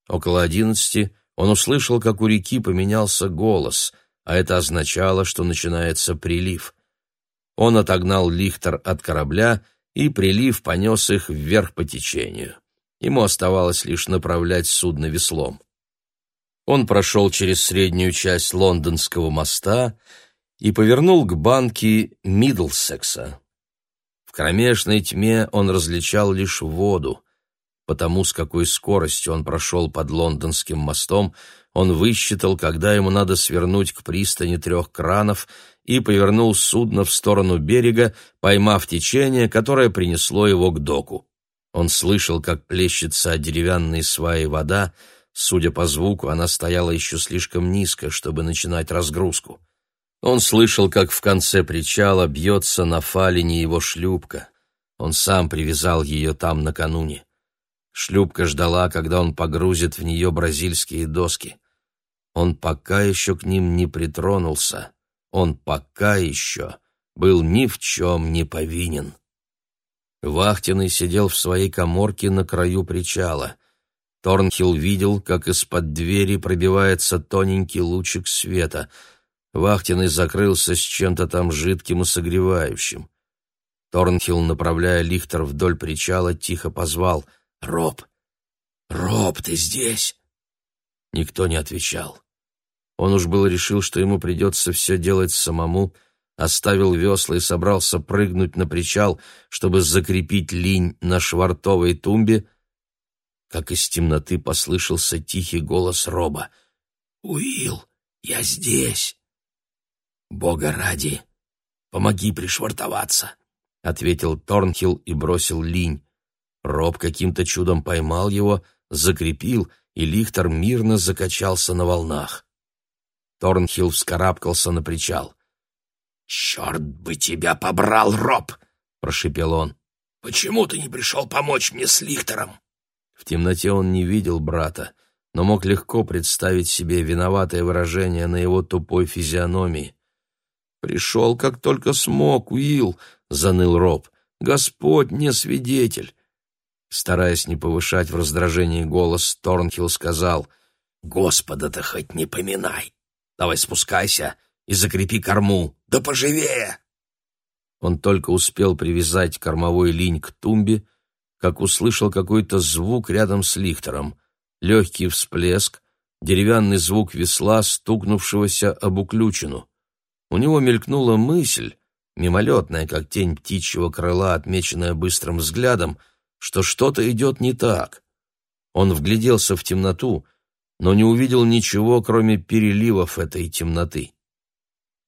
Около одиннадцати он услышал, как у реки поменялся голос, а это означало, что начинается прилив. Он отогнал лихтер от корабля, и прилив понес их вверх по течению. Ему оставалось лишь направлять судно веслом. Он прошел через среднюю часть лондонского моста и повернул к банке Мидлсекса. В кромешной тьме он различал лишь воду. Потому с какой скоростью он прошел под лондонским мостом, он высчитал, когда ему надо свернуть к пристани трех кранов — и повернул судно в сторону берега, поймав течение, которое принесло его к доку. Он слышал, как плещется о деревянные сваи вода, судя по звуку, она стояла еще слишком низко, чтобы начинать разгрузку. Он слышал, как в конце причала бьется на фалине его шлюпка. Он сам привязал ее там накануне. Шлюпка ждала, когда он погрузит в нее бразильские доски. Он пока еще к ним не притронулся. Он пока еще был ни в чем не повинен. Вахтенный сидел в своей коморке на краю причала. Торнхилл видел, как из-под двери пробивается тоненький лучик света. Вахтенный закрылся с чем-то там жидким и согревающим. Торнхилл, направляя лихтер вдоль причала, тихо позвал «Роб! Роб, ты здесь?» Никто не отвечал. Он уж было решил, что ему придется все делать самому, оставил весла и собрался прыгнуть на причал, чтобы закрепить линь на швартовой тумбе, как из темноты послышался тихий голос Роба. «Уилл, я здесь!» «Бога ради, помоги пришвартоваться!» — ответил Торнхилл и бросил линь. Роб каким-то чудом поймал его, закрепил, и Лихтер мирно закачался на волнах. Торнхилл вскарабкался на причал. «Черт бы тебя побрал, Роб!» — прошепел он. «Почему ты не пришел помочь мне с Лихтером?» В темноте он не видел брата, но мог легко представить себе виноватое выражение на его тупой физиономии. «Пришел, как только смог, Уилл», — заныл Роб. «Господь не свидетель». Стараясь не повышать в раздражении голос, Торнхилл сказал, «Господа-то хоть не поминай. Давай спускайся и закрепи корму. Да поживее!» Он только успел привязать кормовой линь к тумбе, как услышал какой-то звук рядом с лихтером. Легкий всплеск, деревянный звук весла, стукнувшегося об уключину. У него мелькнула мысль, мимолетная, как тень птичьего крыла, отмеченная быстрым взглядом, что что-то идет не так. Он вгляделся в темноту, но не увидел ничего, кроме переливов этой темноты.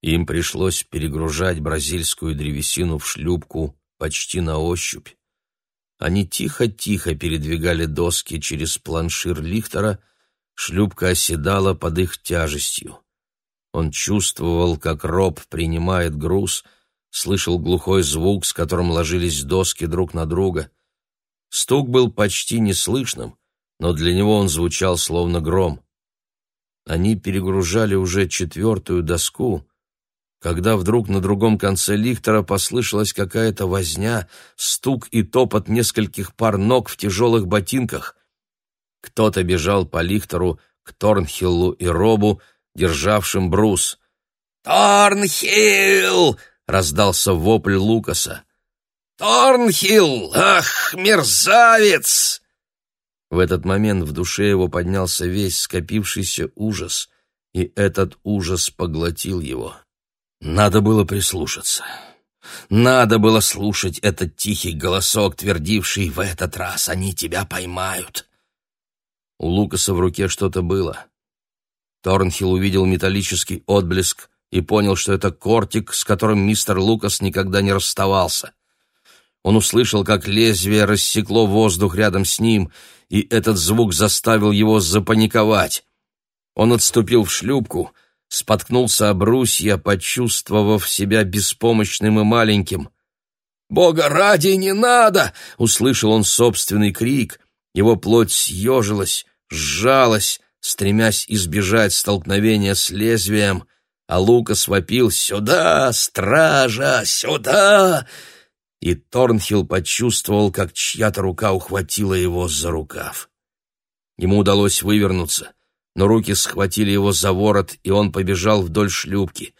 Им пришлось перегружать бразильскую древесину в шлюпку почти на ощупь. Они тихо-тихо передвигали доски через планшир лихтера, шлюпка оседала под их тяжестью. Он чувствовал, как роб принимает груз, слышал глухой звук, с которым ложились доски друг на друга. Стук был почти неслышным, но для него он звучал словно гром. Они перегружали уже четвертую доску, когда вдруг на другом конце лихтера послышалась какая-то возня, стук и топот нескольких пар ног в тяжелых ботинках. Кто-то бежал по лихтеру к Торнхиллу и Робу, державшим брус. «Торнхилл!» — раздался вопль Лукаса. «Торнхилл! Ах, мерзавец!» В этот момент в душе его поднялся весь скопившийся ужас, и этот ужас поглотил его. Надо было прислушаться. Надо было слушать этот тихий голосок, твердивший «В этот раз они тебя поймают». У Лукаса в руке что-то было. Торнхилл увидел металлический отблеск и понял, что это кортик, с которым мистер Лукас никогда не расставался. Он услышал, как лезвие рассекло воздух рядом с ним, и этот звук заставил его запаниковать. Он отступил в шлюпку — споткнулся об брусья, почувствовав себя беспомощным и маленьким. «Бога ради, не надо!» — услышал он собственный крик. Его плоть съежилась, сжалась, стремясь избежать столкновения с лезвием, а Лукас вопил «Сюда, стража, сюда!» И Торнхилл почувствовал, как чья-то рука ухватила его за рукав. Ему удалось вывернуться — но руки схватили его за ворот, и он побежал вдоль шлюпки.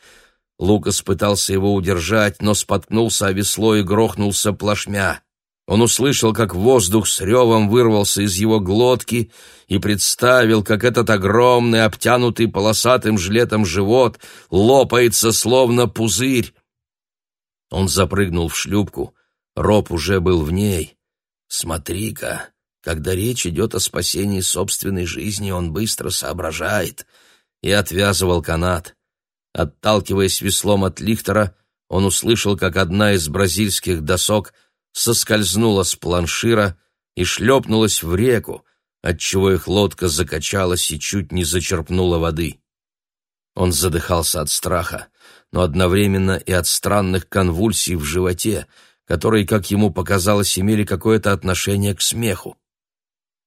Лукас пытался его удержать, но споткнулся о весло и грохнулся плашмя. Он услышал, как воздух с ревом вырвался из его глотки и представил, как этот огромный, обтянутый полосатым жилетом живот лопается, словно пузырь. Он запрыгнул в шлюпку. Роб уже был в ней. «Смотри-ка, когда речь идет о спасении собственной жизни, он быстро соображает и отвязывал канат. Отталкиваясь веслом от лихтера, он услышал, как одна из бразильских досок соскользнула с планшира и шлепнулась в реку, отчего их лодка закачалась и чуть не зачерпнула воды. Он задыхался от страха, но одновременно и от странных конвульсий в животе, которые, как ему показалось, имели какое-то отношение к смеху.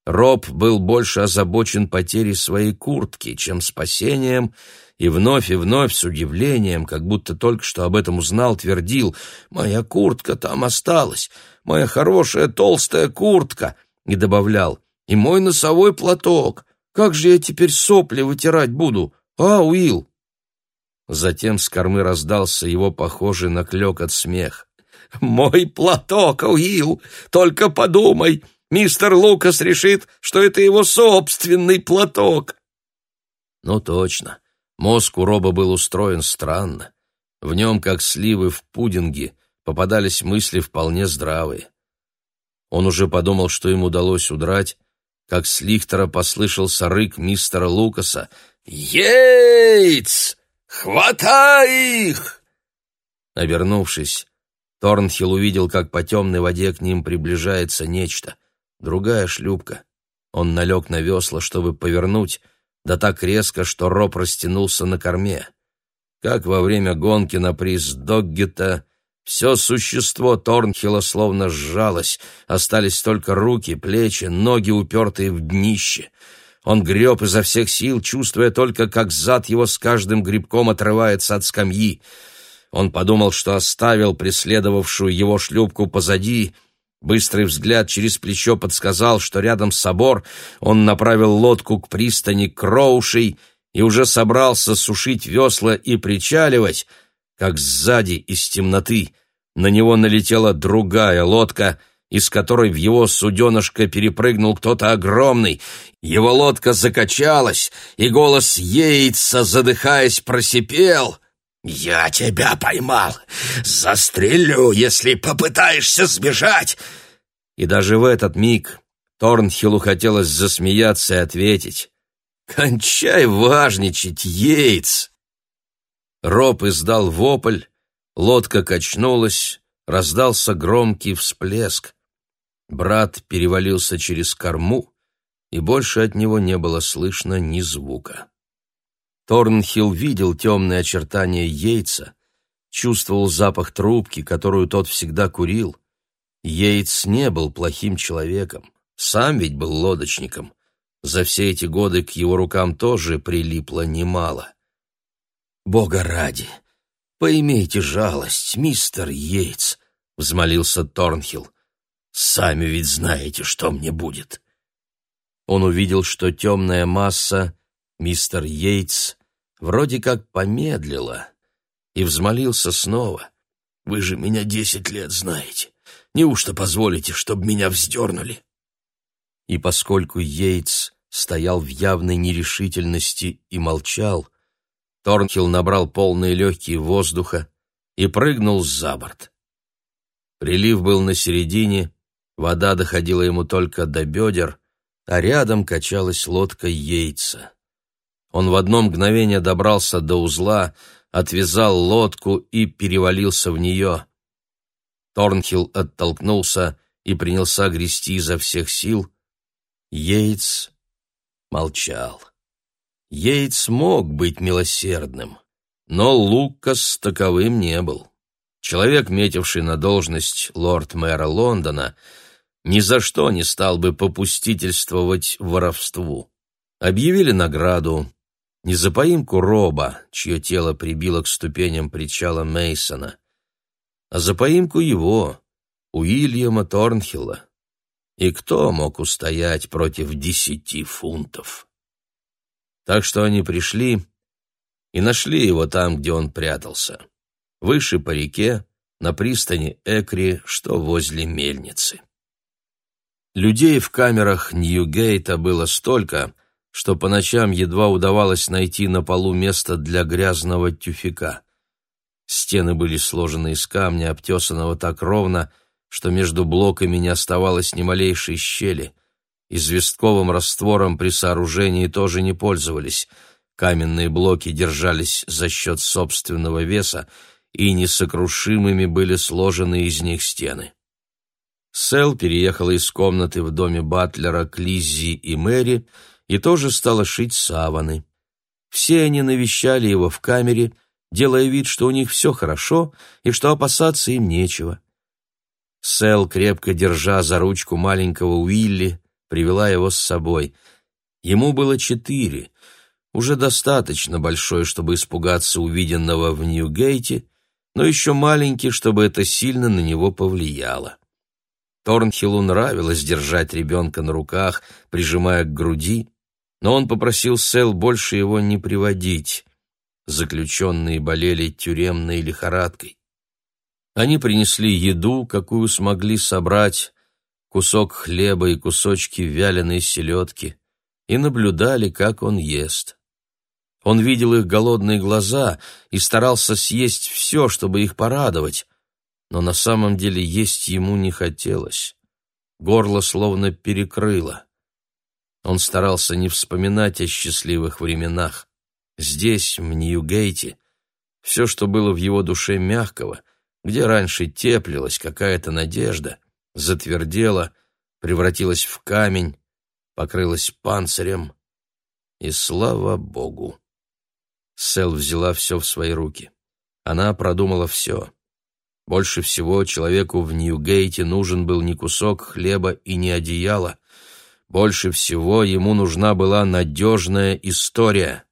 Роб был больше озабочен потерей своей куртки, чем спасением, и вновь и вновь с удивлением, как будто только что об этом узнал, твердил «Моя куртка там осталась, моя хорошая толстая куртка», и добавлял «И мой носовой платок, как же я теперь сопли вытирать буду, а, Уилл?» Затем с кормы раздался его похожий на клёкот смех. «Мой платок, Уилл, только подумай!» Мистер Лукас решит, что это его собственный платок. Ну точно. Мозг у Роба был устроен странно. В нем, как сливы в пудинге, попадались мысли вполне здравые. Он уже подумал, что им удалось удрать, как с лихтера послышался рык мистера Лукаса «Ейтс! Хватай их!» Обернувшись, Торнхилл увидел, как по темной воде к ним приближается нечто — Другая шлюпка. Он налег на весла, чтобы повернуть, да так резко, что Роб растянулся на корме. Как во время гонки на приз Доггета, все существо Торнхилла словно сжалось, остались только руки, плечи, ноги, упертые в днище. Он греб изо всех сил, чувствуя только, как зад его с каждым грибком отрывается от скамьи. Он подумал, что оставил преследовавшую его шлюпку позади — Быстрый взгляд через плечо подсказал, что рядом собор. Он направил лодку к пристани Кроушей и уже собрался сушить весла и причаливать, как сзади из темноты на него налетела другая лодка, из которой в его суденышко перепрыгнул кто-то огромный. Его лодка закачалась, и голос Яйца, задыхаясь, просипел — «Я тебя поймал! Застрелю, если попытаешься сбежать!» И даже в этот миг Торнхиллу хотелось засмеяться и ответить. «Кончай важничать, Йейтс!» Роб издал вопль, лодка качнулась, раздался громкий всплеск. Брат перевалился через корму, и больше от него не было слышно ни звука. Торнхилл видел темные очертания Йейтса, чувствовал запах трубки, которую тот всегда курил. Йейтс не был плохим человеком, сам ведь был лодочником. За все эти годы к его рукам тоже прилипло немало. «Бога ради, поимейте жалость, мистер Йейтс», — взмолился Торнхилл. «Сами ведь знаете, что мне будет». Он увидел, что темная масса мистер Йейтс вроде как помедлила и взмолился снова. «Вы же меня десять лет знаете. Неужто позволите, чтобы меня вздернули?» И поскольку Йейтс стоял в явной нерешительности и молчал, Торнхилл набрал полные легкие воздуха и прыгнул за борт. Прилив был на середине, вода доходила ему только до бедер, а рядом качалась лодка Йейтса. Он в одно мгновение добрался до узла, отвязал лодку и перевалился в нее. Торнхилл оттолкнулся и принялся грести изо всех сил. Йейтс молчал. Йейтс мог быть милосердным, но Лукас таковым не был. Человек, метивший на должность лорд-мэра Лондона, ни за что не стал бы попустительствовать воровству. Объявили награду, не за поимку Роба, чье тело прибило к ступеням причала Мейсона, а за поимку его, Уильяма Торнхилла. И кто мог устоять против десяти фунтов? Так что они пришли и нашли его там, где он прятался, выше по реке, на пристани Экри, что возле мельницы. Людей в камерах Ньюгейта было столько, что по ночам едва удавалось найти на полу место для грязного тюфяка. Стены были сложены из камня, обтесанного так ровно, что между блоками не оставалось ни малейшей щели. Известковым раствором при сооружении тоже не пользовались. Каменные блоки держались за счет собственного веса, и несокрушимыми были сложены из них стены. Сэл переехала из комнаты в доме Батлера к Лиззи и Мэри — и тоже стала шить саваны. все они навещали его в камере, делая вид, что у них все хорошо и что опасаться им нечего. Сэл, крепко держа за ручку маленького Уилли, привела его с собой. Ему было четыре, уже достаточно большой, чтобы испугаться увиденного в Нью-Гейте, но еще маленький, чтобы это сильно на него повлияло. Торнхиллу нравилось держать ребенка на руках, прижимая к груди, но он попросил Сэл больше его не приводить. Заключенные болели тюремной лихорадкой. Они принесли еду, какую смогли собрать, кусок хлеба и кусочки вяленой селедки, и наблюдали, как он ест. Он видел их голодные глаза и старался съесть все, чтобы их порадовать, но на самом деле есть ему не хотелось. Горло словно перекрыло. Он старался не вспоминать о счастливых временах. Здесь, в Нью-Гейте, все, что было в его душе мягкого, где раньше теплилась какая-то надежда, затвердело, превратилось в камень, покрылось панцирем, и слава богу. Сэл взяла все в свои руки. Она продумала все. Больше всего человеку в Нью-Гейте нужен был не кусок хлеба и не одеяло. Больше всего ему нужна была надежная история.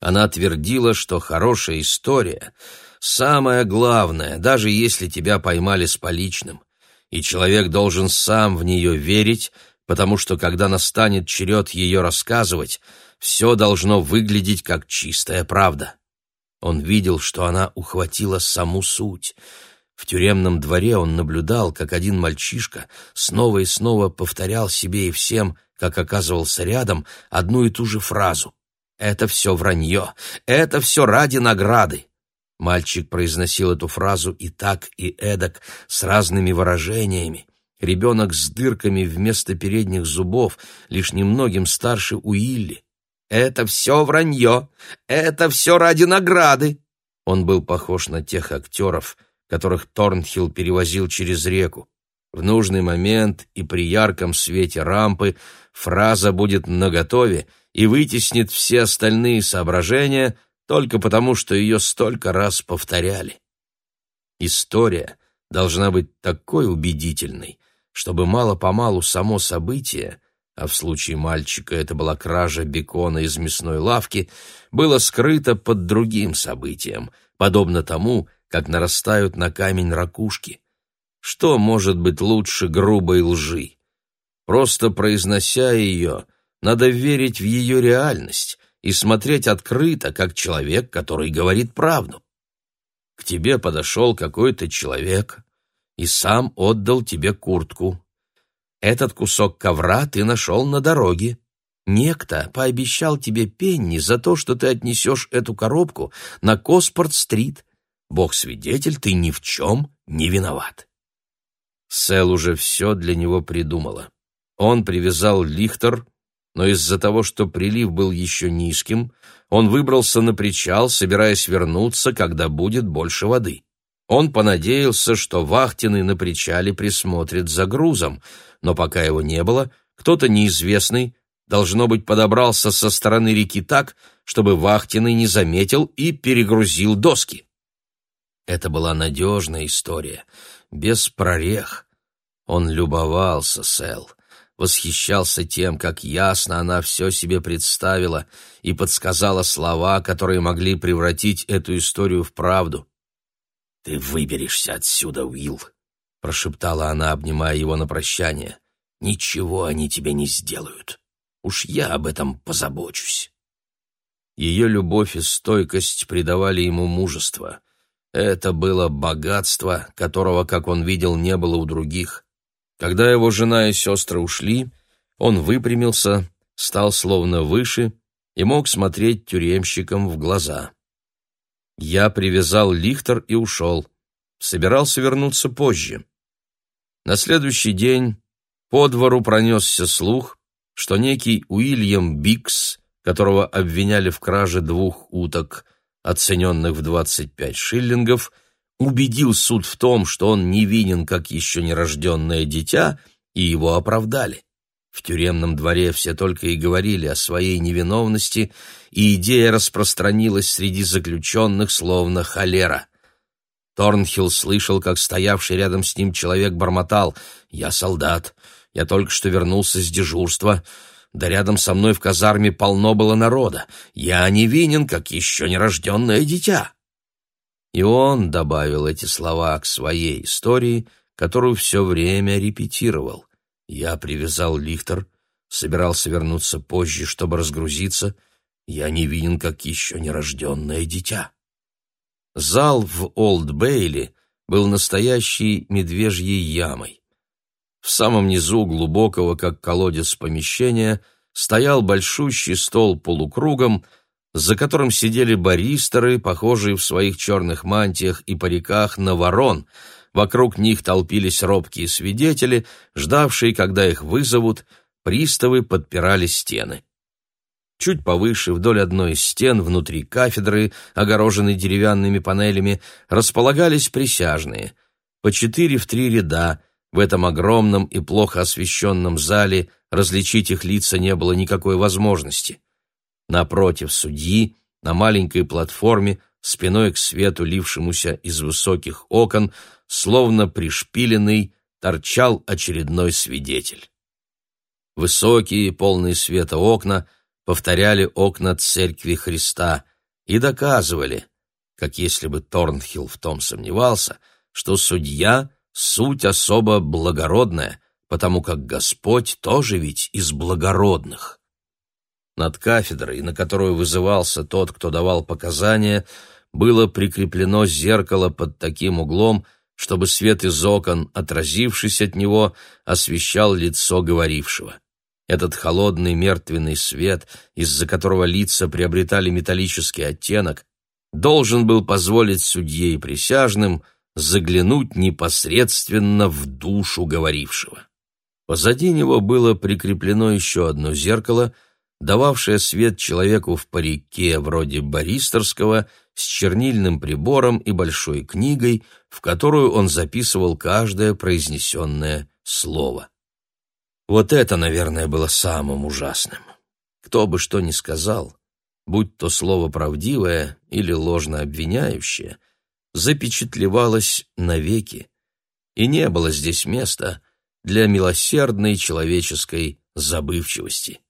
Она твердила, что хорошая история — самое главное, даже если тебя поймали с поличным. И человек должен сам в нее верить, потому что, когда настанет черед ее рассказывать, все должно выглядеть как чистая правда. Он видел, что она ухватила саму суть — в тюремном дворе он наблюдал, как один мальчишка снова и снова повторял себе и всем, как оказывался рядом, одну и ту же фразу. «Это все вранье! Это все ради награды!» Мальчик произносил эту фразу и так, и эдак, с разными выражениями. Ребенок с дырками вместо передних зубов, лишь немногим старше Уилли. «Это все вранье! Это все ради награды!» Он был похож на тех актеров — которых Торнхилл перевозил через реку. В нужный момент и при ярком свете рампы фраза будет наготове и вытеснит все остальные соображения только потому, что ее столько раз повторяли. История должна быть такой убедительной, чтобы мало-помалу само событие, а в случае мальчика это была кража бекона из мясной лавки, было скрыто под другим событием, подобно тому, как нарастают на камень ракушки. Что может быть лучше грубой лжи? Просто произнося ее, надо верить в ее реальность и смотреть открыто, как человек, который говорит правду. К тебе подошел какой-то человек и сам отдал тебе куртку. Этот кусок ковра ты нашел на дороге. Некто пообещал тебе пенни за то, что ты отнесешь эту коробку на Коспорт-стрит, Бог свидетель, ты ни в чем не виноват. Сэл уже все для него придумала. Он привязал лихтер, но из-за того, что прилив был еще низким, он выбрался на причал, собираясь вернуться, когда будет больше воды. Он понадеялся, что вахтенный на причале присмотрит за грузом, но пока его не было, кто-то неизвестный, должно быть, подобрался со стороны реки так, чтобы вахтенный не заметил и перегрузил доски. Это была надежная история, без прорех. Он любовался Сэл, восхищался тем, как ясно она все себе представила и подсказала слова, которые могли превратить эту историю в правду. «Ты выберешься отсюда, Уилл», — прошептала она, обнимая его на прощание. «Ничего они тебе не сделают. Уж я об этом позабочусь». Ее любовь и стойкость придавали ему мужество — это было богатство, которого, как он видел, не было у других. Когда его жена и сестры ушли, он выпрямился, стал словно выше и мог смотреть тюремщикам в глаза. Я привязал лихтер и ушел. Собирался вернуться позже. На следующий день по двору пронесся слух, что некий Уильям Бикс, которого обвиняли в краже двух уток, оцененных в 25 шиллингов, убедил суд в том, что он невинен, как еще нерожденное дитя, и его оправдали. В тюремном дворе все только и говорили о своей невиновности, и идея распространилась среди заключенных, словно холера. Торнхилл слышал, как стоявший рядом с ним человек бормотал «Я солдат, я только что вернулся с дежурства, да рядом со мной в казарме полно было народа, я невинен, как еще нерожденное дитя». И он добавил эти слова к своей истории, которую все время репетировал. Я привязал лихтер, собирался вернуться позже, чтобы разгрузиться. Я невинен, как еще нерожденное дитя. Зал в Олд-Бейли был настоящей медвежьей ямой. В самом низу глубокого, как колодец помещения, стоял большущий стол полукругом, за которым сидели баристеры, похожие в своих черных мантиях и париках на ворон. Вокруг них толпились робкие свидетели, ждавшие, когда их вызовут, приставы подпирали стены. Чуть повыше, вдоль одной из стен, внутри кафедры, огороженной деревянными панелями, располагались присяжные. По четыре в три ряда, в этом огромном и плохо освещенном зале различить их лица не было никакой возможности. Напротив судьи, на маленькой платформе, спиной к свету, лившемуся из высоких окон, словно пришпиленный, торчал очередной свидетель. Высокие, полные света окна повторяли окна Церкви Христа и доказывали, как если бы Торнхилл в том сомневался, что судья — суть особо благородная, потому как Господь тоже ведь из благородных. Над кафедрой, на которую вызывался тот, кто давал показания, было прикреплено зеркало под таким углом, чтобы свет из окон, отразившись от него, освещал лицо говорившего. Этот холодный мертвенный свет, из-за которого лица приобретали металлический оттенок, должен был позволить судье и присяжным заглянуть непосредственно в душу говорившего. Позади него было прикреплено еще одно зеркало — дававшая свет человеку в парике вроде баристерского с чернильным прибором и большой книгой, в которую он записывал каждое произнесенное слово. Вот это, наверное, было самым ужасным. Кто бы что ни сказал, будь то слово правдивое или ложно обвиняющее, запечатлевалось навеки, и не было здесь места для милосердной человеческой забывчивости.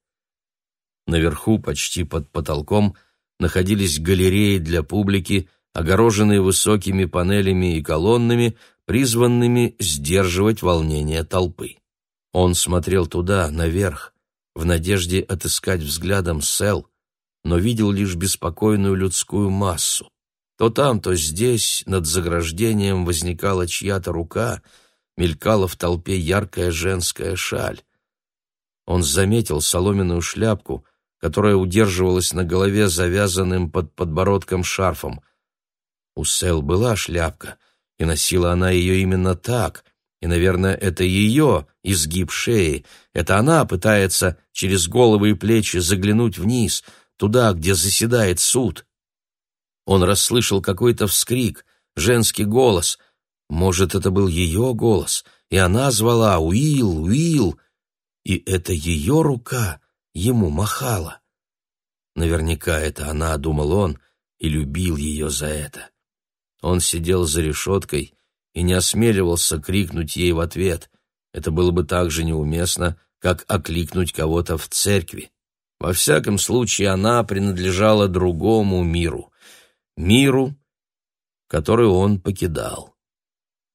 Наверху, почти под потолком, находились галереи для публики, огороженные высокими панелями и колоннами, призванными сдерживать волнение толпы. Он смотрел туда, наверх, в надежде отыскать взглядом Сел, но видел лишь беспокойную людскую массу. То там, то здесь, над заграждением возникала чья-то рука, мелькала в толпе яркая женская шаль. Он заметил соломенную шляпку, которая удерживалась на голове завязанным под подбородком шарфом. У Сэл была шляпка, и носила она ее именно так, и, наверное, это ее изгиб шеи, это она пытается через головы и плечи заглянуть вниз, туда, где заседает суд. Он расслышал какой-то вскрик, женский голос. Может, это был ее голос, и она звала «Уилл, Уилл!» И это ее рука ему махала. Наверняка это она, думал он, и любил ее за это. Он сидел за решеткой и не осмеливался крикнуть ей в ответ. Это было бы так же неуместно, как окликнуть кого-то в церкви. Во всяком случае, она принадлежала другому миру. Миру, который он покидал.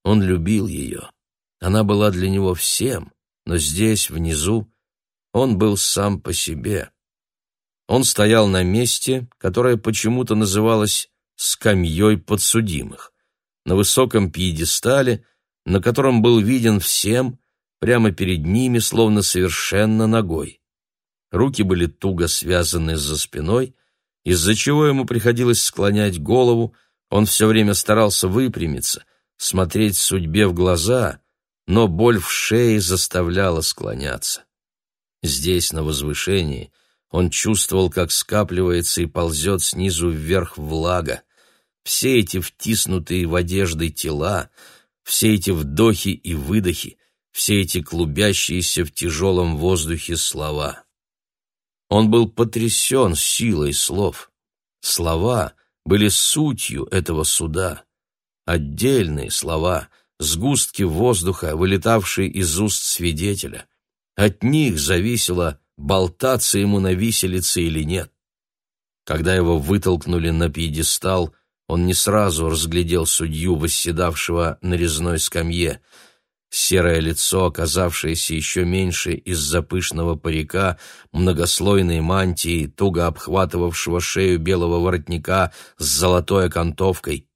Он любил ее. Она была для него всем, но здесь, внизу, он был сам по себе. Он стоял на месте, которое почему-то называлось «скамьей подсудимых», на высоком пьедестале, на котором был виден всем, прямо перед ними, словно совершенно ногой. Руки были туго связаны за спиной, из-за чего ему приходилось склонять голову, он все время старался выпрямиться, смотреть судьбе в глаза, но боль в шее заставляла склоняться. Здесь, на возвышении, он чувствовал, как скапливается и ползет снизу вверх влага. Все эти втиснутые в одежды тела, все эти вдохи и выдохи, все эти клубящиеся в тяжелом воздухе слова. Он был потрясен силой слов. Слова были сутью этого суда. Отдельные слова, сгустки воздуха, вылетавшие из уст свидетеля. От них зависело, болтаться ему на виселице или нет. Когда его вытолкнули на пьедестал, он не сразу разглядел судью, восседавшего на резной скамье. Серое лицо, оказавшееся еще меньше из-за пышного парика, многослойной мантии, туго обхватывавшего шею белого воротника с золотой окантовкой.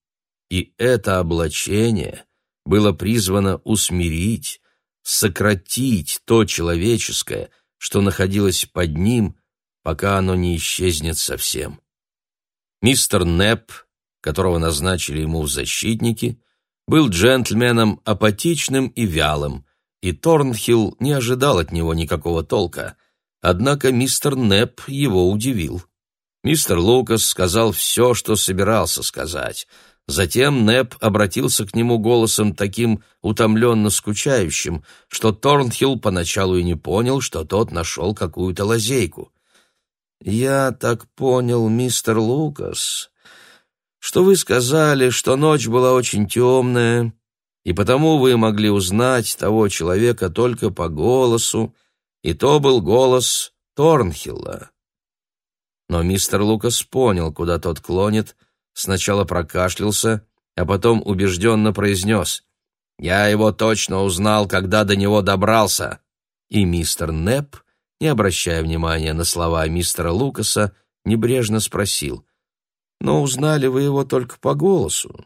И это облачение было призвано усмирить, сократить то человеческое, что находилось под ним пока оно не исчезнет совсем. Мистер Непп, которого назначили ему в защитники, был джентльменом апатичным и вялым, и Торнхилл не ожидал от него никакого толка, однако мистер Непп его удивил. Мистер Лукас сказал все, что собирался сказать. Затем Непп обратился к нему голосом таким утомленно скучающим, что Торнхилл поначалу и не понял, что тот нашел какую-то лазейку. «Я так понял, мистер Лукас, что вы сказали, что ночь была очень темная, и потому вы могли узнать того человека только по голосу, и то был голос Торнхилла». Но мистер Лукас понял, куда тот клонит, сначала прокашлялся, а потом убежденно произнес «Я его точно узнал, когда до него добрался». И мистер Непп не обращая внимания на слова мистера Лукаса, небрежно спросил, «Но узнали вы его только по голосу?»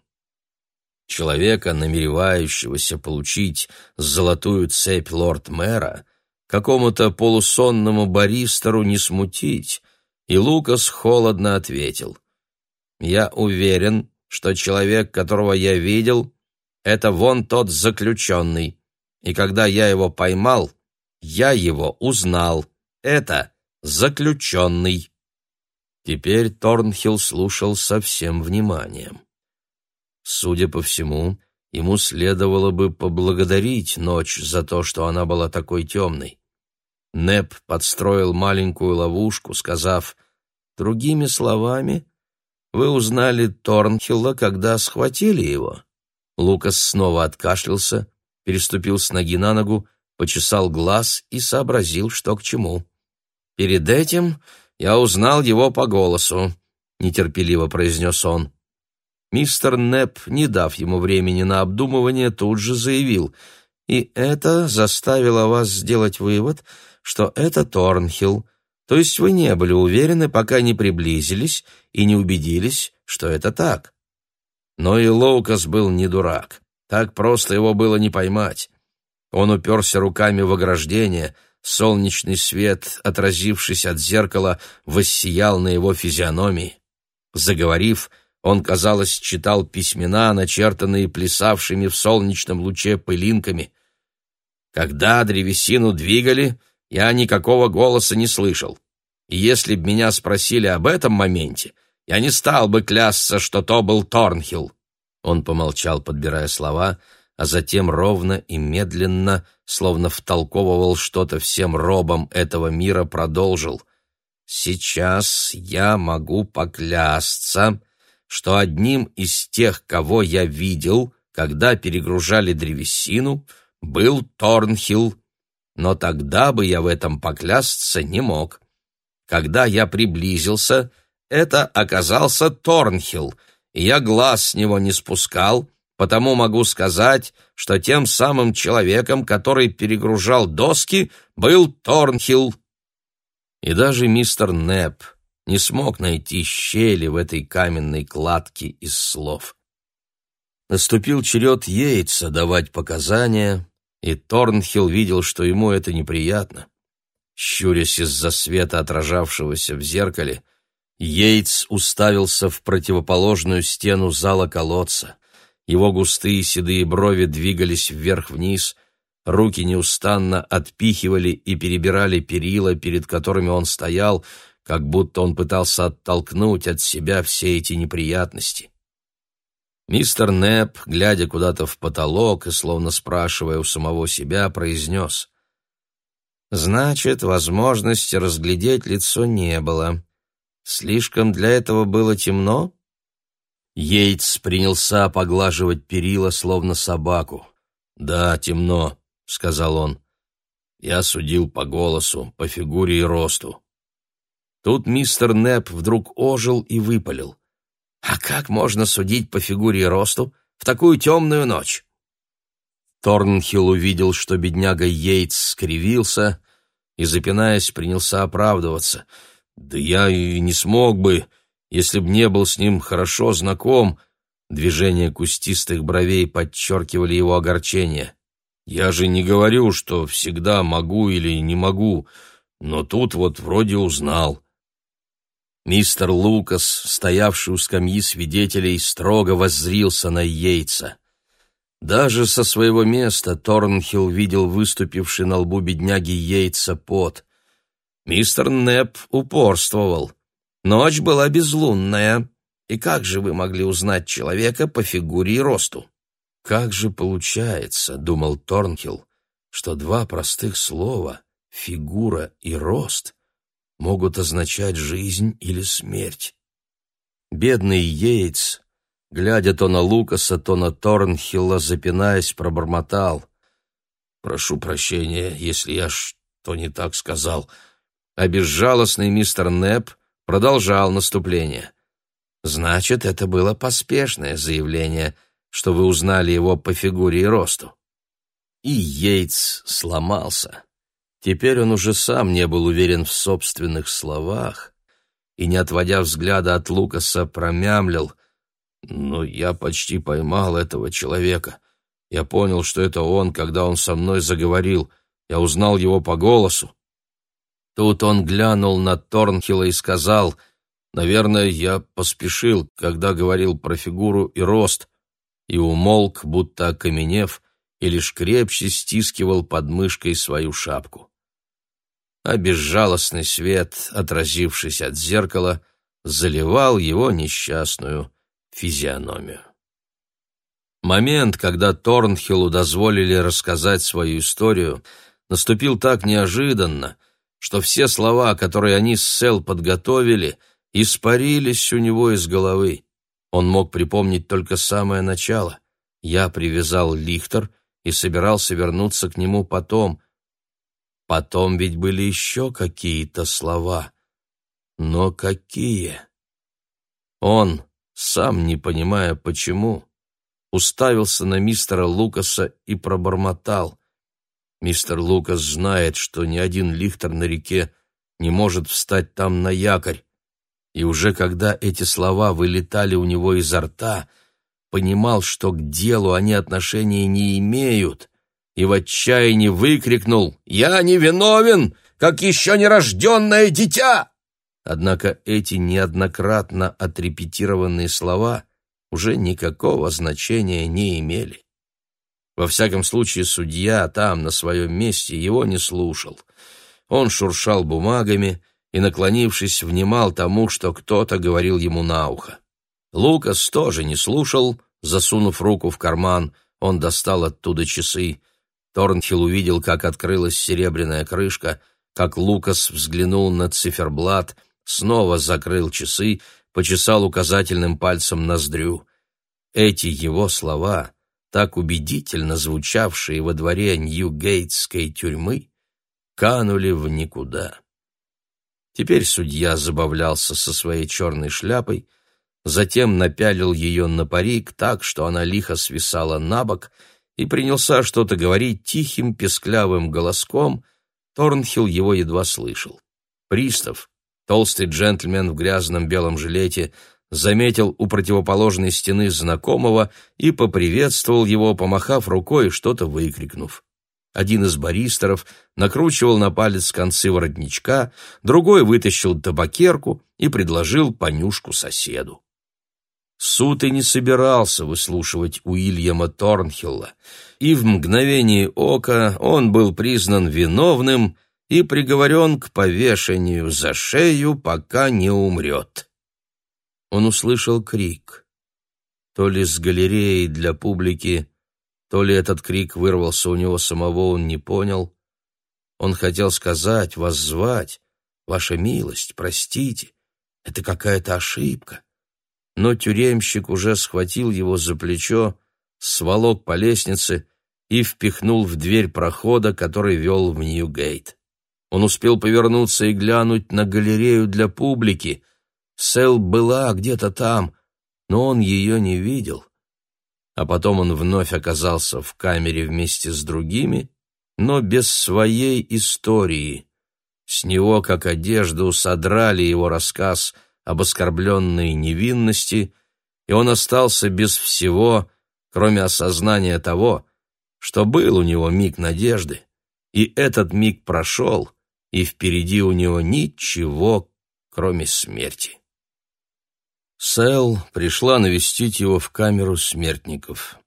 Человека, намеревающегося получить золотую цепь лорд-мэра, какому-то полусонному баристеру не смутить, и Лукас холодно ответил, «Я уверен, что человек, которого я видел, это вон тот заключенный, и когда я его поймал, — я его узнал. Это заключенный. Теперь Торнхилл слушал со всем вниманием. Судя по всему, ему следовало бы поблагодарить ночь за то, что она была такой темной. Неп подстроил маленькую ловушку, сказав, «Другими словами, вы узнали Торнхилла, когда схватили его». Лукас снова откашлялся, переступил с ноги на ногу почесал глаз и сообразил, что к чему. «Перед этим я узнал его по голосу», — нетерпеливо произнес он. Мистер Непп, не дав ему времени на обдумывание, тут же заявил, «И это заставило вас сделать вывод, что это Торнхилл, то есть вы не были уверены, пока не приблизились и не убедились, что это так». Но и Лоукас был не дурак. Так просто его было не поймать. Он уперся руками в ограждение, солнечный свет, отразившись от зеркала, воссиял на его физиономии. Заговорив, он, казалось, читал письмена, начертанные плясавшими в солнечном луче пылинками. Когда древесину двигали, я никакого голоса не слышал. И если б меня спросили об этом моменте, я не стал бы клясться, что то был Торнхилл. Он помолчал, подбирая слова — а затем ровно и медленно, словно втолковывал что-то всем робам этого мира, продолжил. «Сейчас я могу поклясться, что одним из тех, кого я видел, когда перегружали древесину, был Торнхилл, но тогда бы я в этом поклясться не мог. Когда я приблизился, это оказался Торнхилл, и я глаз с него не спускал, потому могу сказать, что тем самым человеком, который перегружал доски, был Торнхилл. И даже мистер Непп не смог найти щели в этой каменной кладке из слов. Наступил черед Йейтса давать показания, и Торнхилл видел, что ему это неприятно. Щурясь из-за света, отражавшегося в зеркале, Йейтс уставился в противоположную стену зала колодца. Его густые седые брови двигались вверх-вниз, руки неустанно отпихивали и перебирали перила, перед которыми он стоял, как будто он пытался оттолкнуть от себя все эти неприятности. Мистер Нэп, глядя куда-то в потолок и словно спрашивая у самого себя, произнес. «Значит, возможности разглядеть лицо не было. Слишком для этого было темно?» Йейтс принялся поглаживать перила, словно собаку. «Да, темно», — сказал он. Я судил по голосу, по фигуре и росту. Тут мистер Нэп вдруг ожил и выпалил. «А как можно судить по фигуре и росту в такую темную ночь?» Торнхилл увидел, что бедняга Йейтс скривился и, запинаясь, принялся оправдываться. «Да я и не смог бы, если б не был с ним хорошо знаком». Движения кустистых бровей подчеркивали его огорчение. Я же не говорю, что всегда могу или не могу, но тут вот вроде узнал. Мистер Лукас, стоявший у скамьи свидетелей, строго воззрился на Йейтса. Даже со своего места Торнхилл видел выступивший на лбу бедняги Йейтса пот. Мистер Непп упорствовал. Ночь была безлунная, и как же вы могли узнать человека по фигуре и росту? Как же получается, думал Торнхилл, что два простых слова фигура и рост могут означать жизнь или смерть. Бедный Йейтс, глядя то на Лукаса, то на Торнхилла, запинаясь, пробормотал: "Прошу прощения, если я что не так сказал". А безжалостный мистер Нэп продолжал наступление. Значит, это было поспешное заявление что вы узнали его по фигуре и росту. И Йейтс сломался. Теперь он уже сам не был уверен в собственных словах и, не отводя взгляда от Лукаса, промямлил. «Но «Ну, я почти поймал этого человека. Я понял, что это он, когда он со мной заговорил. Я узнал его по голосу». Тут он глянул на Торнхилла и сказал, «Наверное, я поспешил, когда говорил про фигуру и рост и умолк, будто окаменев, и лишь крепче стискивал под мышкой свою шапку. А безжалостный свет, отразившись от зеркала, заливал его несчастную физиономию. Момент, когда Торнхиллу дозволили рассказать свою историю, наступил так неожиданно, что все слова, которые они с Сел подготовили, испарились у него из головы. Он мог припомнить только самое начало. Я привязал Лихтер и собирался вернуться к нему потом. Потом ведь были еще какие-то слова. Но какие? Он, сам не понимая почему, уставился на мистера Лукаса и пробормотал. Мистер Лукас знает, что ни один Лихтер на реке не может встать там на якорь и уже когда эти слова вылетали у него изо рта, понимал, что к делу они отношения не имеют, и в отчаянии выкрикнул «Я не виновен, как еще нерожденное дитя!» Однако эти неоднократно отрепетированные слова уже никакого значения не имели. Во всяком случае, судья там, на своем месте, его не слушал. Он шуршал бумагами, и, наклонившись, внимал тому, что кто-то говорил ему на ухо. Лукас тоже не слушал, засунув руку в карман, он достал оттуда часы. Торнхилл увидел, как открылась серебряная крышка, как Лукас взглянул на циферблат, снова закрыл часы, почесал указательным пальцем ноздрю. Эти его слова, так убедительно звучавшие во дворе Нью-Гейтской тюрьмы, канули в никуда. Теперь судья забавлялся со своей черной шляпой, затем напялил ее на парик так, что она лихо свисала на бок, и принялся что-то говорить тихим песклявым голоском, Торнхилл его едва слышал. Пристав, толстый джентльмен в грязном белом жилете, заметил у противоположной стены знакомого и поприветствовал его, помахав рукой и что-то выкрикнув. Один из баристеров накручивал на палец концы воротничка, другой вытащил табакерку и предложил понюшку соседу. Суд и не собирался выслушивать Уильяма Торнхилла, и в мгновение ока он был признан виновным и приговорен к повешению за шею, пока не умрет. Он услышал крик. То ли с галереей для публики, то ли этот крик вырвался у него самого, он не понял. Он хотел сказать, воззвать, «Ваша милость, простите, это какая-то ошибка». Но тюремщик уже схватил его за плечо, сволок по лестнице и впихнул в дверь прохода, который вел в Нью-Гейт. Он успел повернуться и глянуть на галерею для публики. Сэл была где-то там, но он ее не видел. А потом он вновь оказался в камере вместе с другими, но без своей истории. С него, как одежду, содрали его рассказ об оскорбленной невинности, и он остался без всего, кроме осознания того, что был у него миг надежды, и этот миг прошел, и впереди у него ничего, кроме смерти. Сэл пришла навестить его в камеру смертников.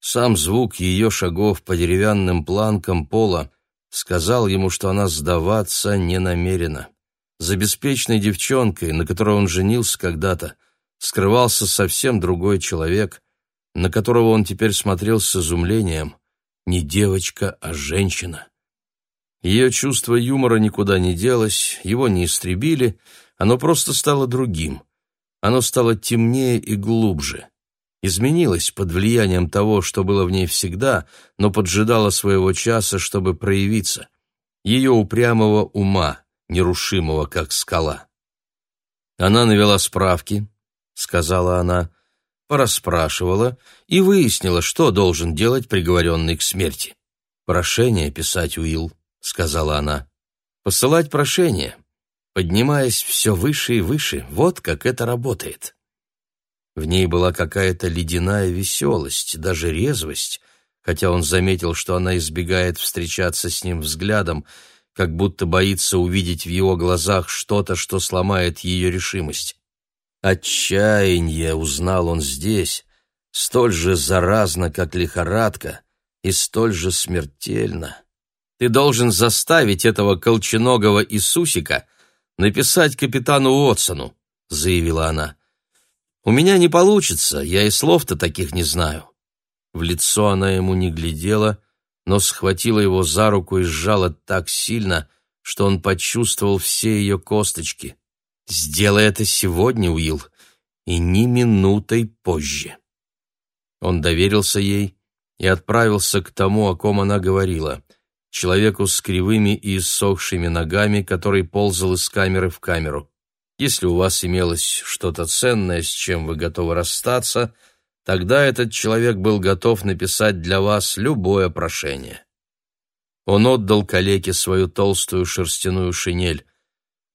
Сам звук ее шагов по деревянным планкам пола сказал ему, что она сдаваться не намерена. За беспечной девчонкой, на которой он женился когда-то, скрывался совсем другой человек, на которого он теперь смотрел с изумлением. Не девочка, а женщина. Ее чувство юмора никуда не делось, его не истребили, оно просто стало другим. Оно стало темнее и глубже. Изменилось под влиянием того, что было в ней всегда, но поджидало своего часа, чтобы проявиться. Ее упрямого ума, нерушимого, как скала. Она навела справки, сказала она, порасспрашивала и выяснила, что должен делать приговоренный к смерти. «Прошение писать, Уилл», — сказала она. «Посылать прошение, поднимаясь все выше и выше, вот как это работает». В ней была какая-то ледяная веселость, даже резвость, хотя он заметил, что она избегает встречаться с ним взглядом, как будто боится увидеть в его глазах что-то, что сломает ее решимость. Отчаяние, узнал он здесь, столь же заразно, как лихорадка, и столь же смертельно. Ты должен заставить этого колченогого Иисусика написать капитану Уотсону, заявила она. У меня не получится, я и слов-то таких не знаю. В лицо она ему не глядела, но схватила его за руку и сжала так сильно, что он почувствовал все ее косточки. «Сделай это сегодня, Уилл, и ни минутой позже». Он доверился ей и отправился к тому, о ком она говорила, человеку с кривыми и иссохшими ногами, который ползал из камеры в камеру. Если у вас имелось что-то ценное, с чем вы готовы расстаться — Тогда этот человек был готов написать для вас любое прошение. Он отдал калеке свою толстую шерстяную шинель.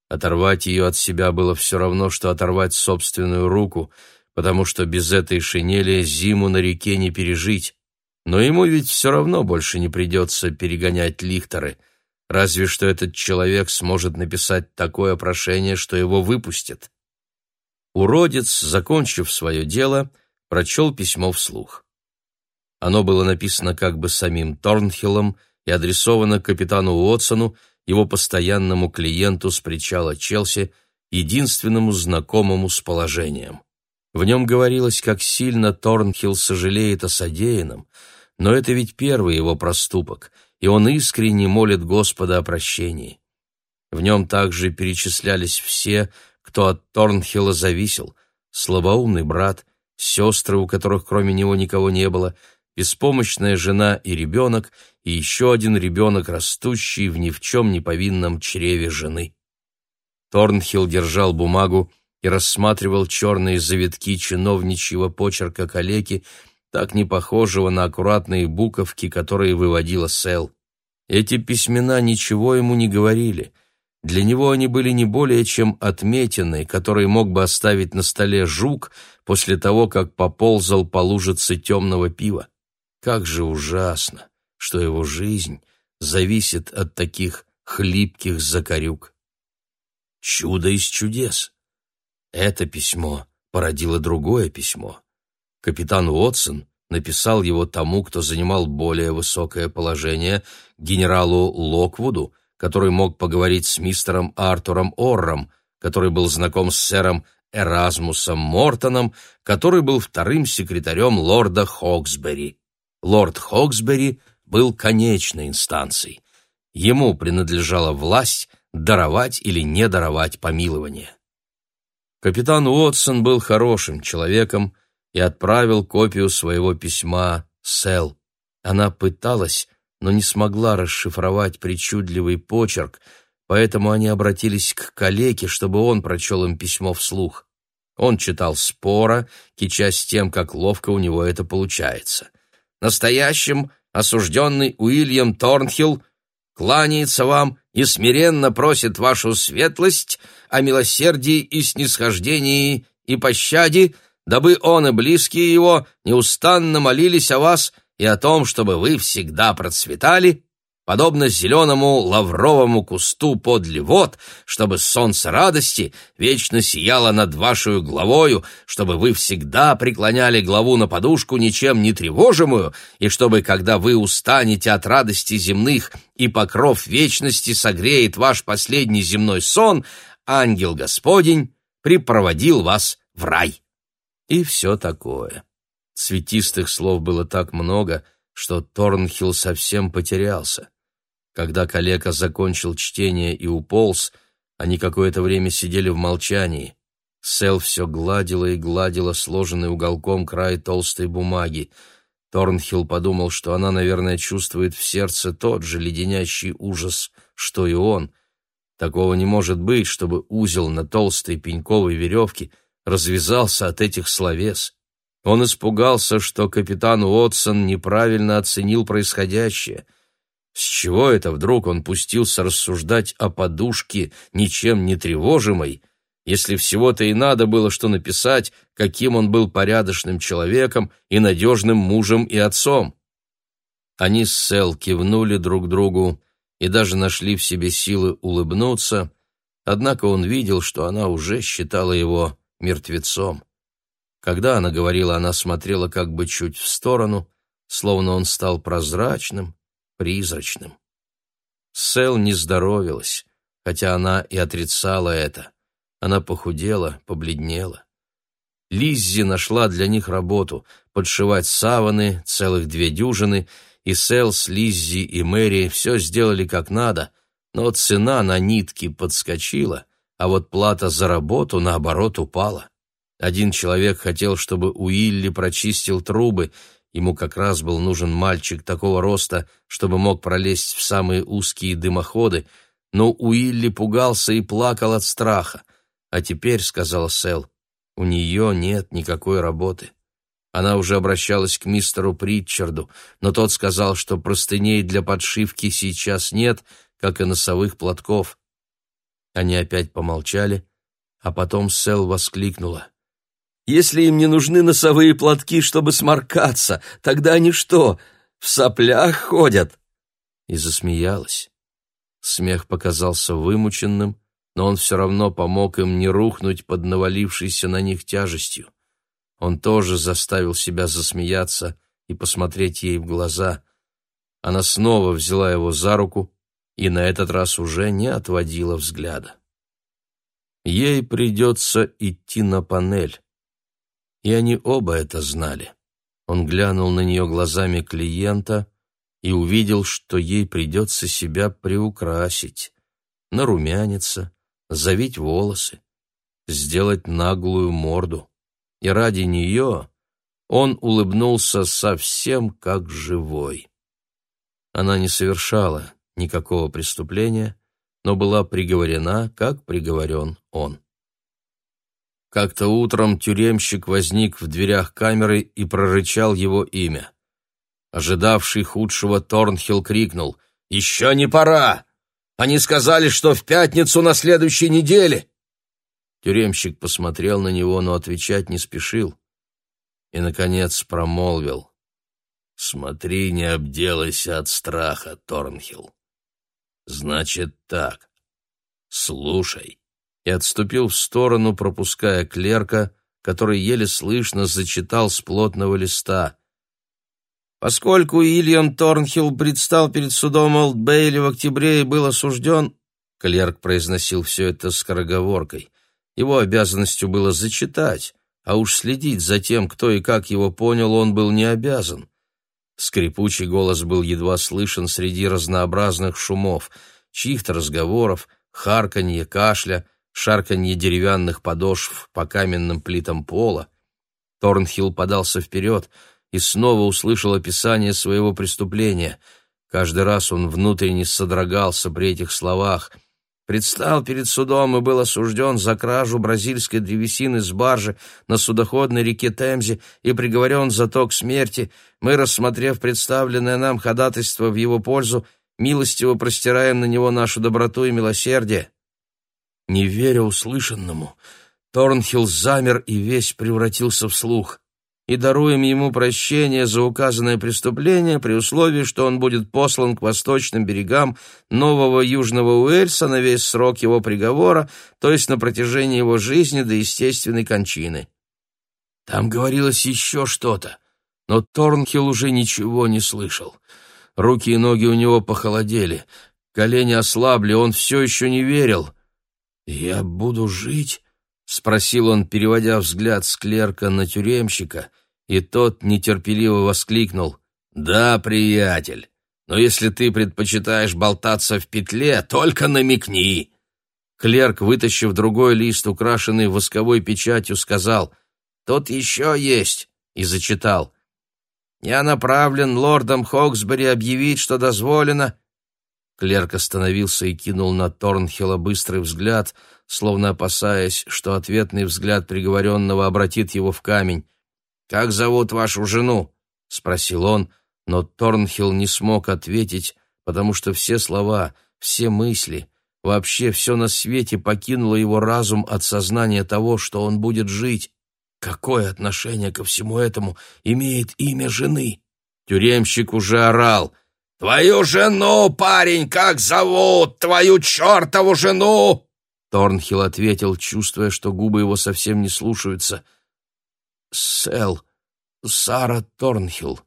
Оторвать ее от себя было все равно, что оторвать собственную руку, потому что без этой шинели зиму на реке не пережить. Но ему ведь все равно больше не придется перегонять лихторы, разве что этот человек сможет написать такое прошение, что его выпустят. Уродец, закончив свое дело, прочел письмо вслух. Оно было написано как бы самим Торнхиллом и адресовано капитану Уотсону, его постоянному клиенту с причала Челси, единственному знакомому с положением. В нем говорилось, как сильно Торнхилл сожалеет о содеянном, но это ведь первый его проступок, и он искренне молит Господа о прощении. В нем также перечислялись все, кто от Торнхилла зависел, слабоумный брат, сестры, у которых кроме него никого не было, беспомощная жена и ребенок, и еще один ребенок, растущий в ни в чем не повинном чреве жены. Торнхилл держал бумагу и рассматривал черные завитки чиновничьего почерка калеки, так не похожего на аккуратные буковки, которые выводила Сэл. Эти письмена ничего ему не говорили. Для него они были не более чем отметины, которые мог бы оставить на столе жук после того, как поползал по лужице темного пива. Как же ужасно, что его жизнь зависит от таких хлипких закорюк. Чудо из чудес. Это письмо породило другое письмо. Капитан Уотсон написал его тому, кто занимал более высокое положение, генералу Локвуду, который мог поговорить с мистером Артуром Орром, который был знаком с сэром Эразмусом Мортоном, который был вторым секретарем лорда Хоксбери. Лорд Хоксбери был конечной инстанцией. Ему принадлежала власть даровать или не даровать помилование. Капитан Уотсон был хорошим человеком и отправил копию своего письма Сэл. Она пыталась, но не смогла расшифровать причудливый почерк, поэтому они обратились к калеке, чтобы он прочел им письмо вслух. Он читал спора, кичась тем, как ловко у него это получается. «Настоящим осужденный Уильям Торнхилл кланяется вам и смиренно просит вашу светлость о милосердии и снисхождении и пощаде, дабы он и близкие его неустанно молились о вас и о том, чтобы вы всегда процветали, подобно зеленому лавровому кусту подле вод, чтобы солнце радости вечно сияло над вашей главою, чтобы вы всегда преклоняли главу на подушку ничем не тревожимую, и чтобы, когда вы устанете от радости земных и покров вечности согреет ваш последний земной сон, ангел Господень припроводил вас в рай. И все такое. Цветистых слов было так много, что Торнхилл совсем потерялся. Когда калека закончил чтение и уполз, они какое-то время сидели в молчании. Сэл все гладила и гладила сложенный уголком край толстой бумаги. Торнхилл подумал, что она, наверное, чувствует в сердце тот же леденящий ужас, что и он. Такого не может быть, чтобы узел на толстой пеньковой веревке развязался от этих словес. Он испугался, что капитан Уотсон неправильно оценил происходящее. С чего это вдруг он пустился рассуждать о подушке, ничем не тревожимой, если всего-то и надо было что написать, каким он был порядочным человеком и надежным мужем и отцом? Они с Сел кивнули друг другу и даже нашли в себе силы улыбнуться, однако он видел, что она уже считала его мертвецом. Когда она говорила, она смотрела как бы чуть в сторону, словно он стал прозрачным, призрачным. Сэл не здоровилась, хотя она и отрицала это. Она похудела, побледнела. Лиззи нашла для них работу — подшивать саваны, целых две дюжины, и Сэл с Лиззи и Мэри все сделали как надо, но цена на нитки подскочила, а вот плата за работу, наоборот, упала. Один человек хотел, чтобы Уилли прочистил трубы, ему как раз был нужен мальчик такого роста, чтобы мог пролезть в самые узкие дымоходы, но Уилли пугался и плакал от страха. «А теперь», — сказала Сэл, — «у нее нет никакой работы». Она уже обращалась к мистеру Притчарду, но тот сказал, что простыней для подшивки сейчас нет, как и носовых платков. Они опять помолчали, а потом Сэл воскликнула. Если им не нужны носовые платки, чтобы сморкаться, тогда они что, в соплях ходят?» И засмеялась. Смех показался вымученным, но он все равно помог им не рухнуть под навалившейся на них тяжестью. Он тоже заставил себя засмеяться и посмотреть ей в глаза. Она снова взяла его за руку и на этот раз уже не отводила взгляда. Ей придется идти на панель и они оба это знали. Он глянул на нее глазами клиента и увидел, что ей придется себя приукрасить, нарумяниться, завить волосы, сделать наглую морду. И ради нее он улыбнулся совсем как живой. Она не совершала никакого преступления, но была приговорена, как приговорен он. Как-то утром тюремщик возник в дверях камеры и прорычал его имя. Ожидавший худшего Торнхилл крикнул «Еще не пора! Они сказали, что в пятницу на следующей неделе!» Тюремщик посмотрел на него, но отвечать не спешил. И, наконец, промолвил. «Смотри, не обделайся от страха, Торнхилл. Значит так. Слушай и отступил в сторону, пропуская клерка, который еле слышно зачитал с плотного листа. Поскольку Уильям Торнхилл предстал перед судом Олд Бейли в октябре и был осужден, клерк произносил все это скороговоркой, Его обязанностью было зачитать, а уж следить за тем, кто и как его понял, он был не обязан. Скрипучий голос был едва слышен среди разнообразных шумов, чьих-то разговоров, харканье, кашля, шарканье деревянных подошв по каменным плитам пола. Торнхилл подался вперед и снова услышал описание своего преступления. Каждый раз он внутренне содрогался при этих словах. Предстал перед судом и был осужден за кражу бразильской древесины с баржи на судоходной реке Темзе и приговорен за то к смерти. Мы, рассмотрев представленное нам ходатайство в его пользу, милостиво простираем на него нашу доброту и милосердие. Не веря услышанному, Торнхилл замер и весь превратился в слух. И даруем ему прощение за указанное преступление при условии, что он будет послан к восточным берегам Нового Южного Уэльса на весь срок его приговора, то есть на протяжении его жизни до естественной кончины. Там говорилось еще что-то, но Торнхилл уже ничего не слышал. Руки и ноги у него похолодели, колени ослабли, он все еще не верил. «Я буду жить?» — спросил он, переводя взгляд с клерка на тюремщика, и тот нетерпеливо воскликнул. «Да, приятель, но если ты предпочитаешь болтаться в петле, только намекни!» Клерк, вытащив другой лист, украшенный восковой печатью, сказал «Тут еще есть» и зачитал. «Я направлен лордом Хоксбери объявить, что дозволено...» Клерк остановился и кинул на Торнхилла быстрый взгляд, словно опасаясь, что ответный взгляд приговоренного обратит его в камень. «Как зовут вашу жену?» — спросил он, но Торнхилл не смог ответить, потому что все слова, все мысли, вообще все на свете покинуло его разум от сознания того, что он будет жить. Какое отношение ко всему этому имеет имя жены? Тюремщик уже орал. «Твою жену, парень, как зовут? Твою чертову жену!» Торнхилл ответил, чувствуя, что губы его совсем не слушаются. «Сэл, Сара Торнхилл».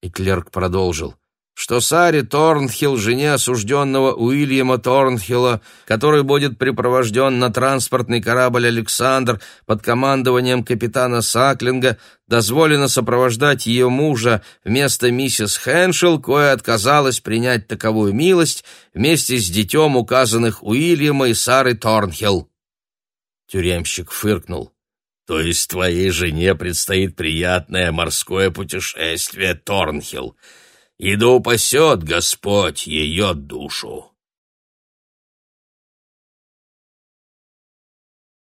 И клерк продолжил что Саре Торнхилл, жене осужденного Уильяма Торнхилла, который будет припровожден на транспортный корабль «Александр» под командованием капитана Саклинга, дозволено сопровождать ее мужа вместо миссис Хэншел, кое отказалась принять таковую милость вместе с детем указанных Уильяма и Сары Торнхилл. Тюремщик фыркнул. «То есть твоей жене предстоит приятное морское путешествие, Торнхилл?» И да упасет Господь ее душу.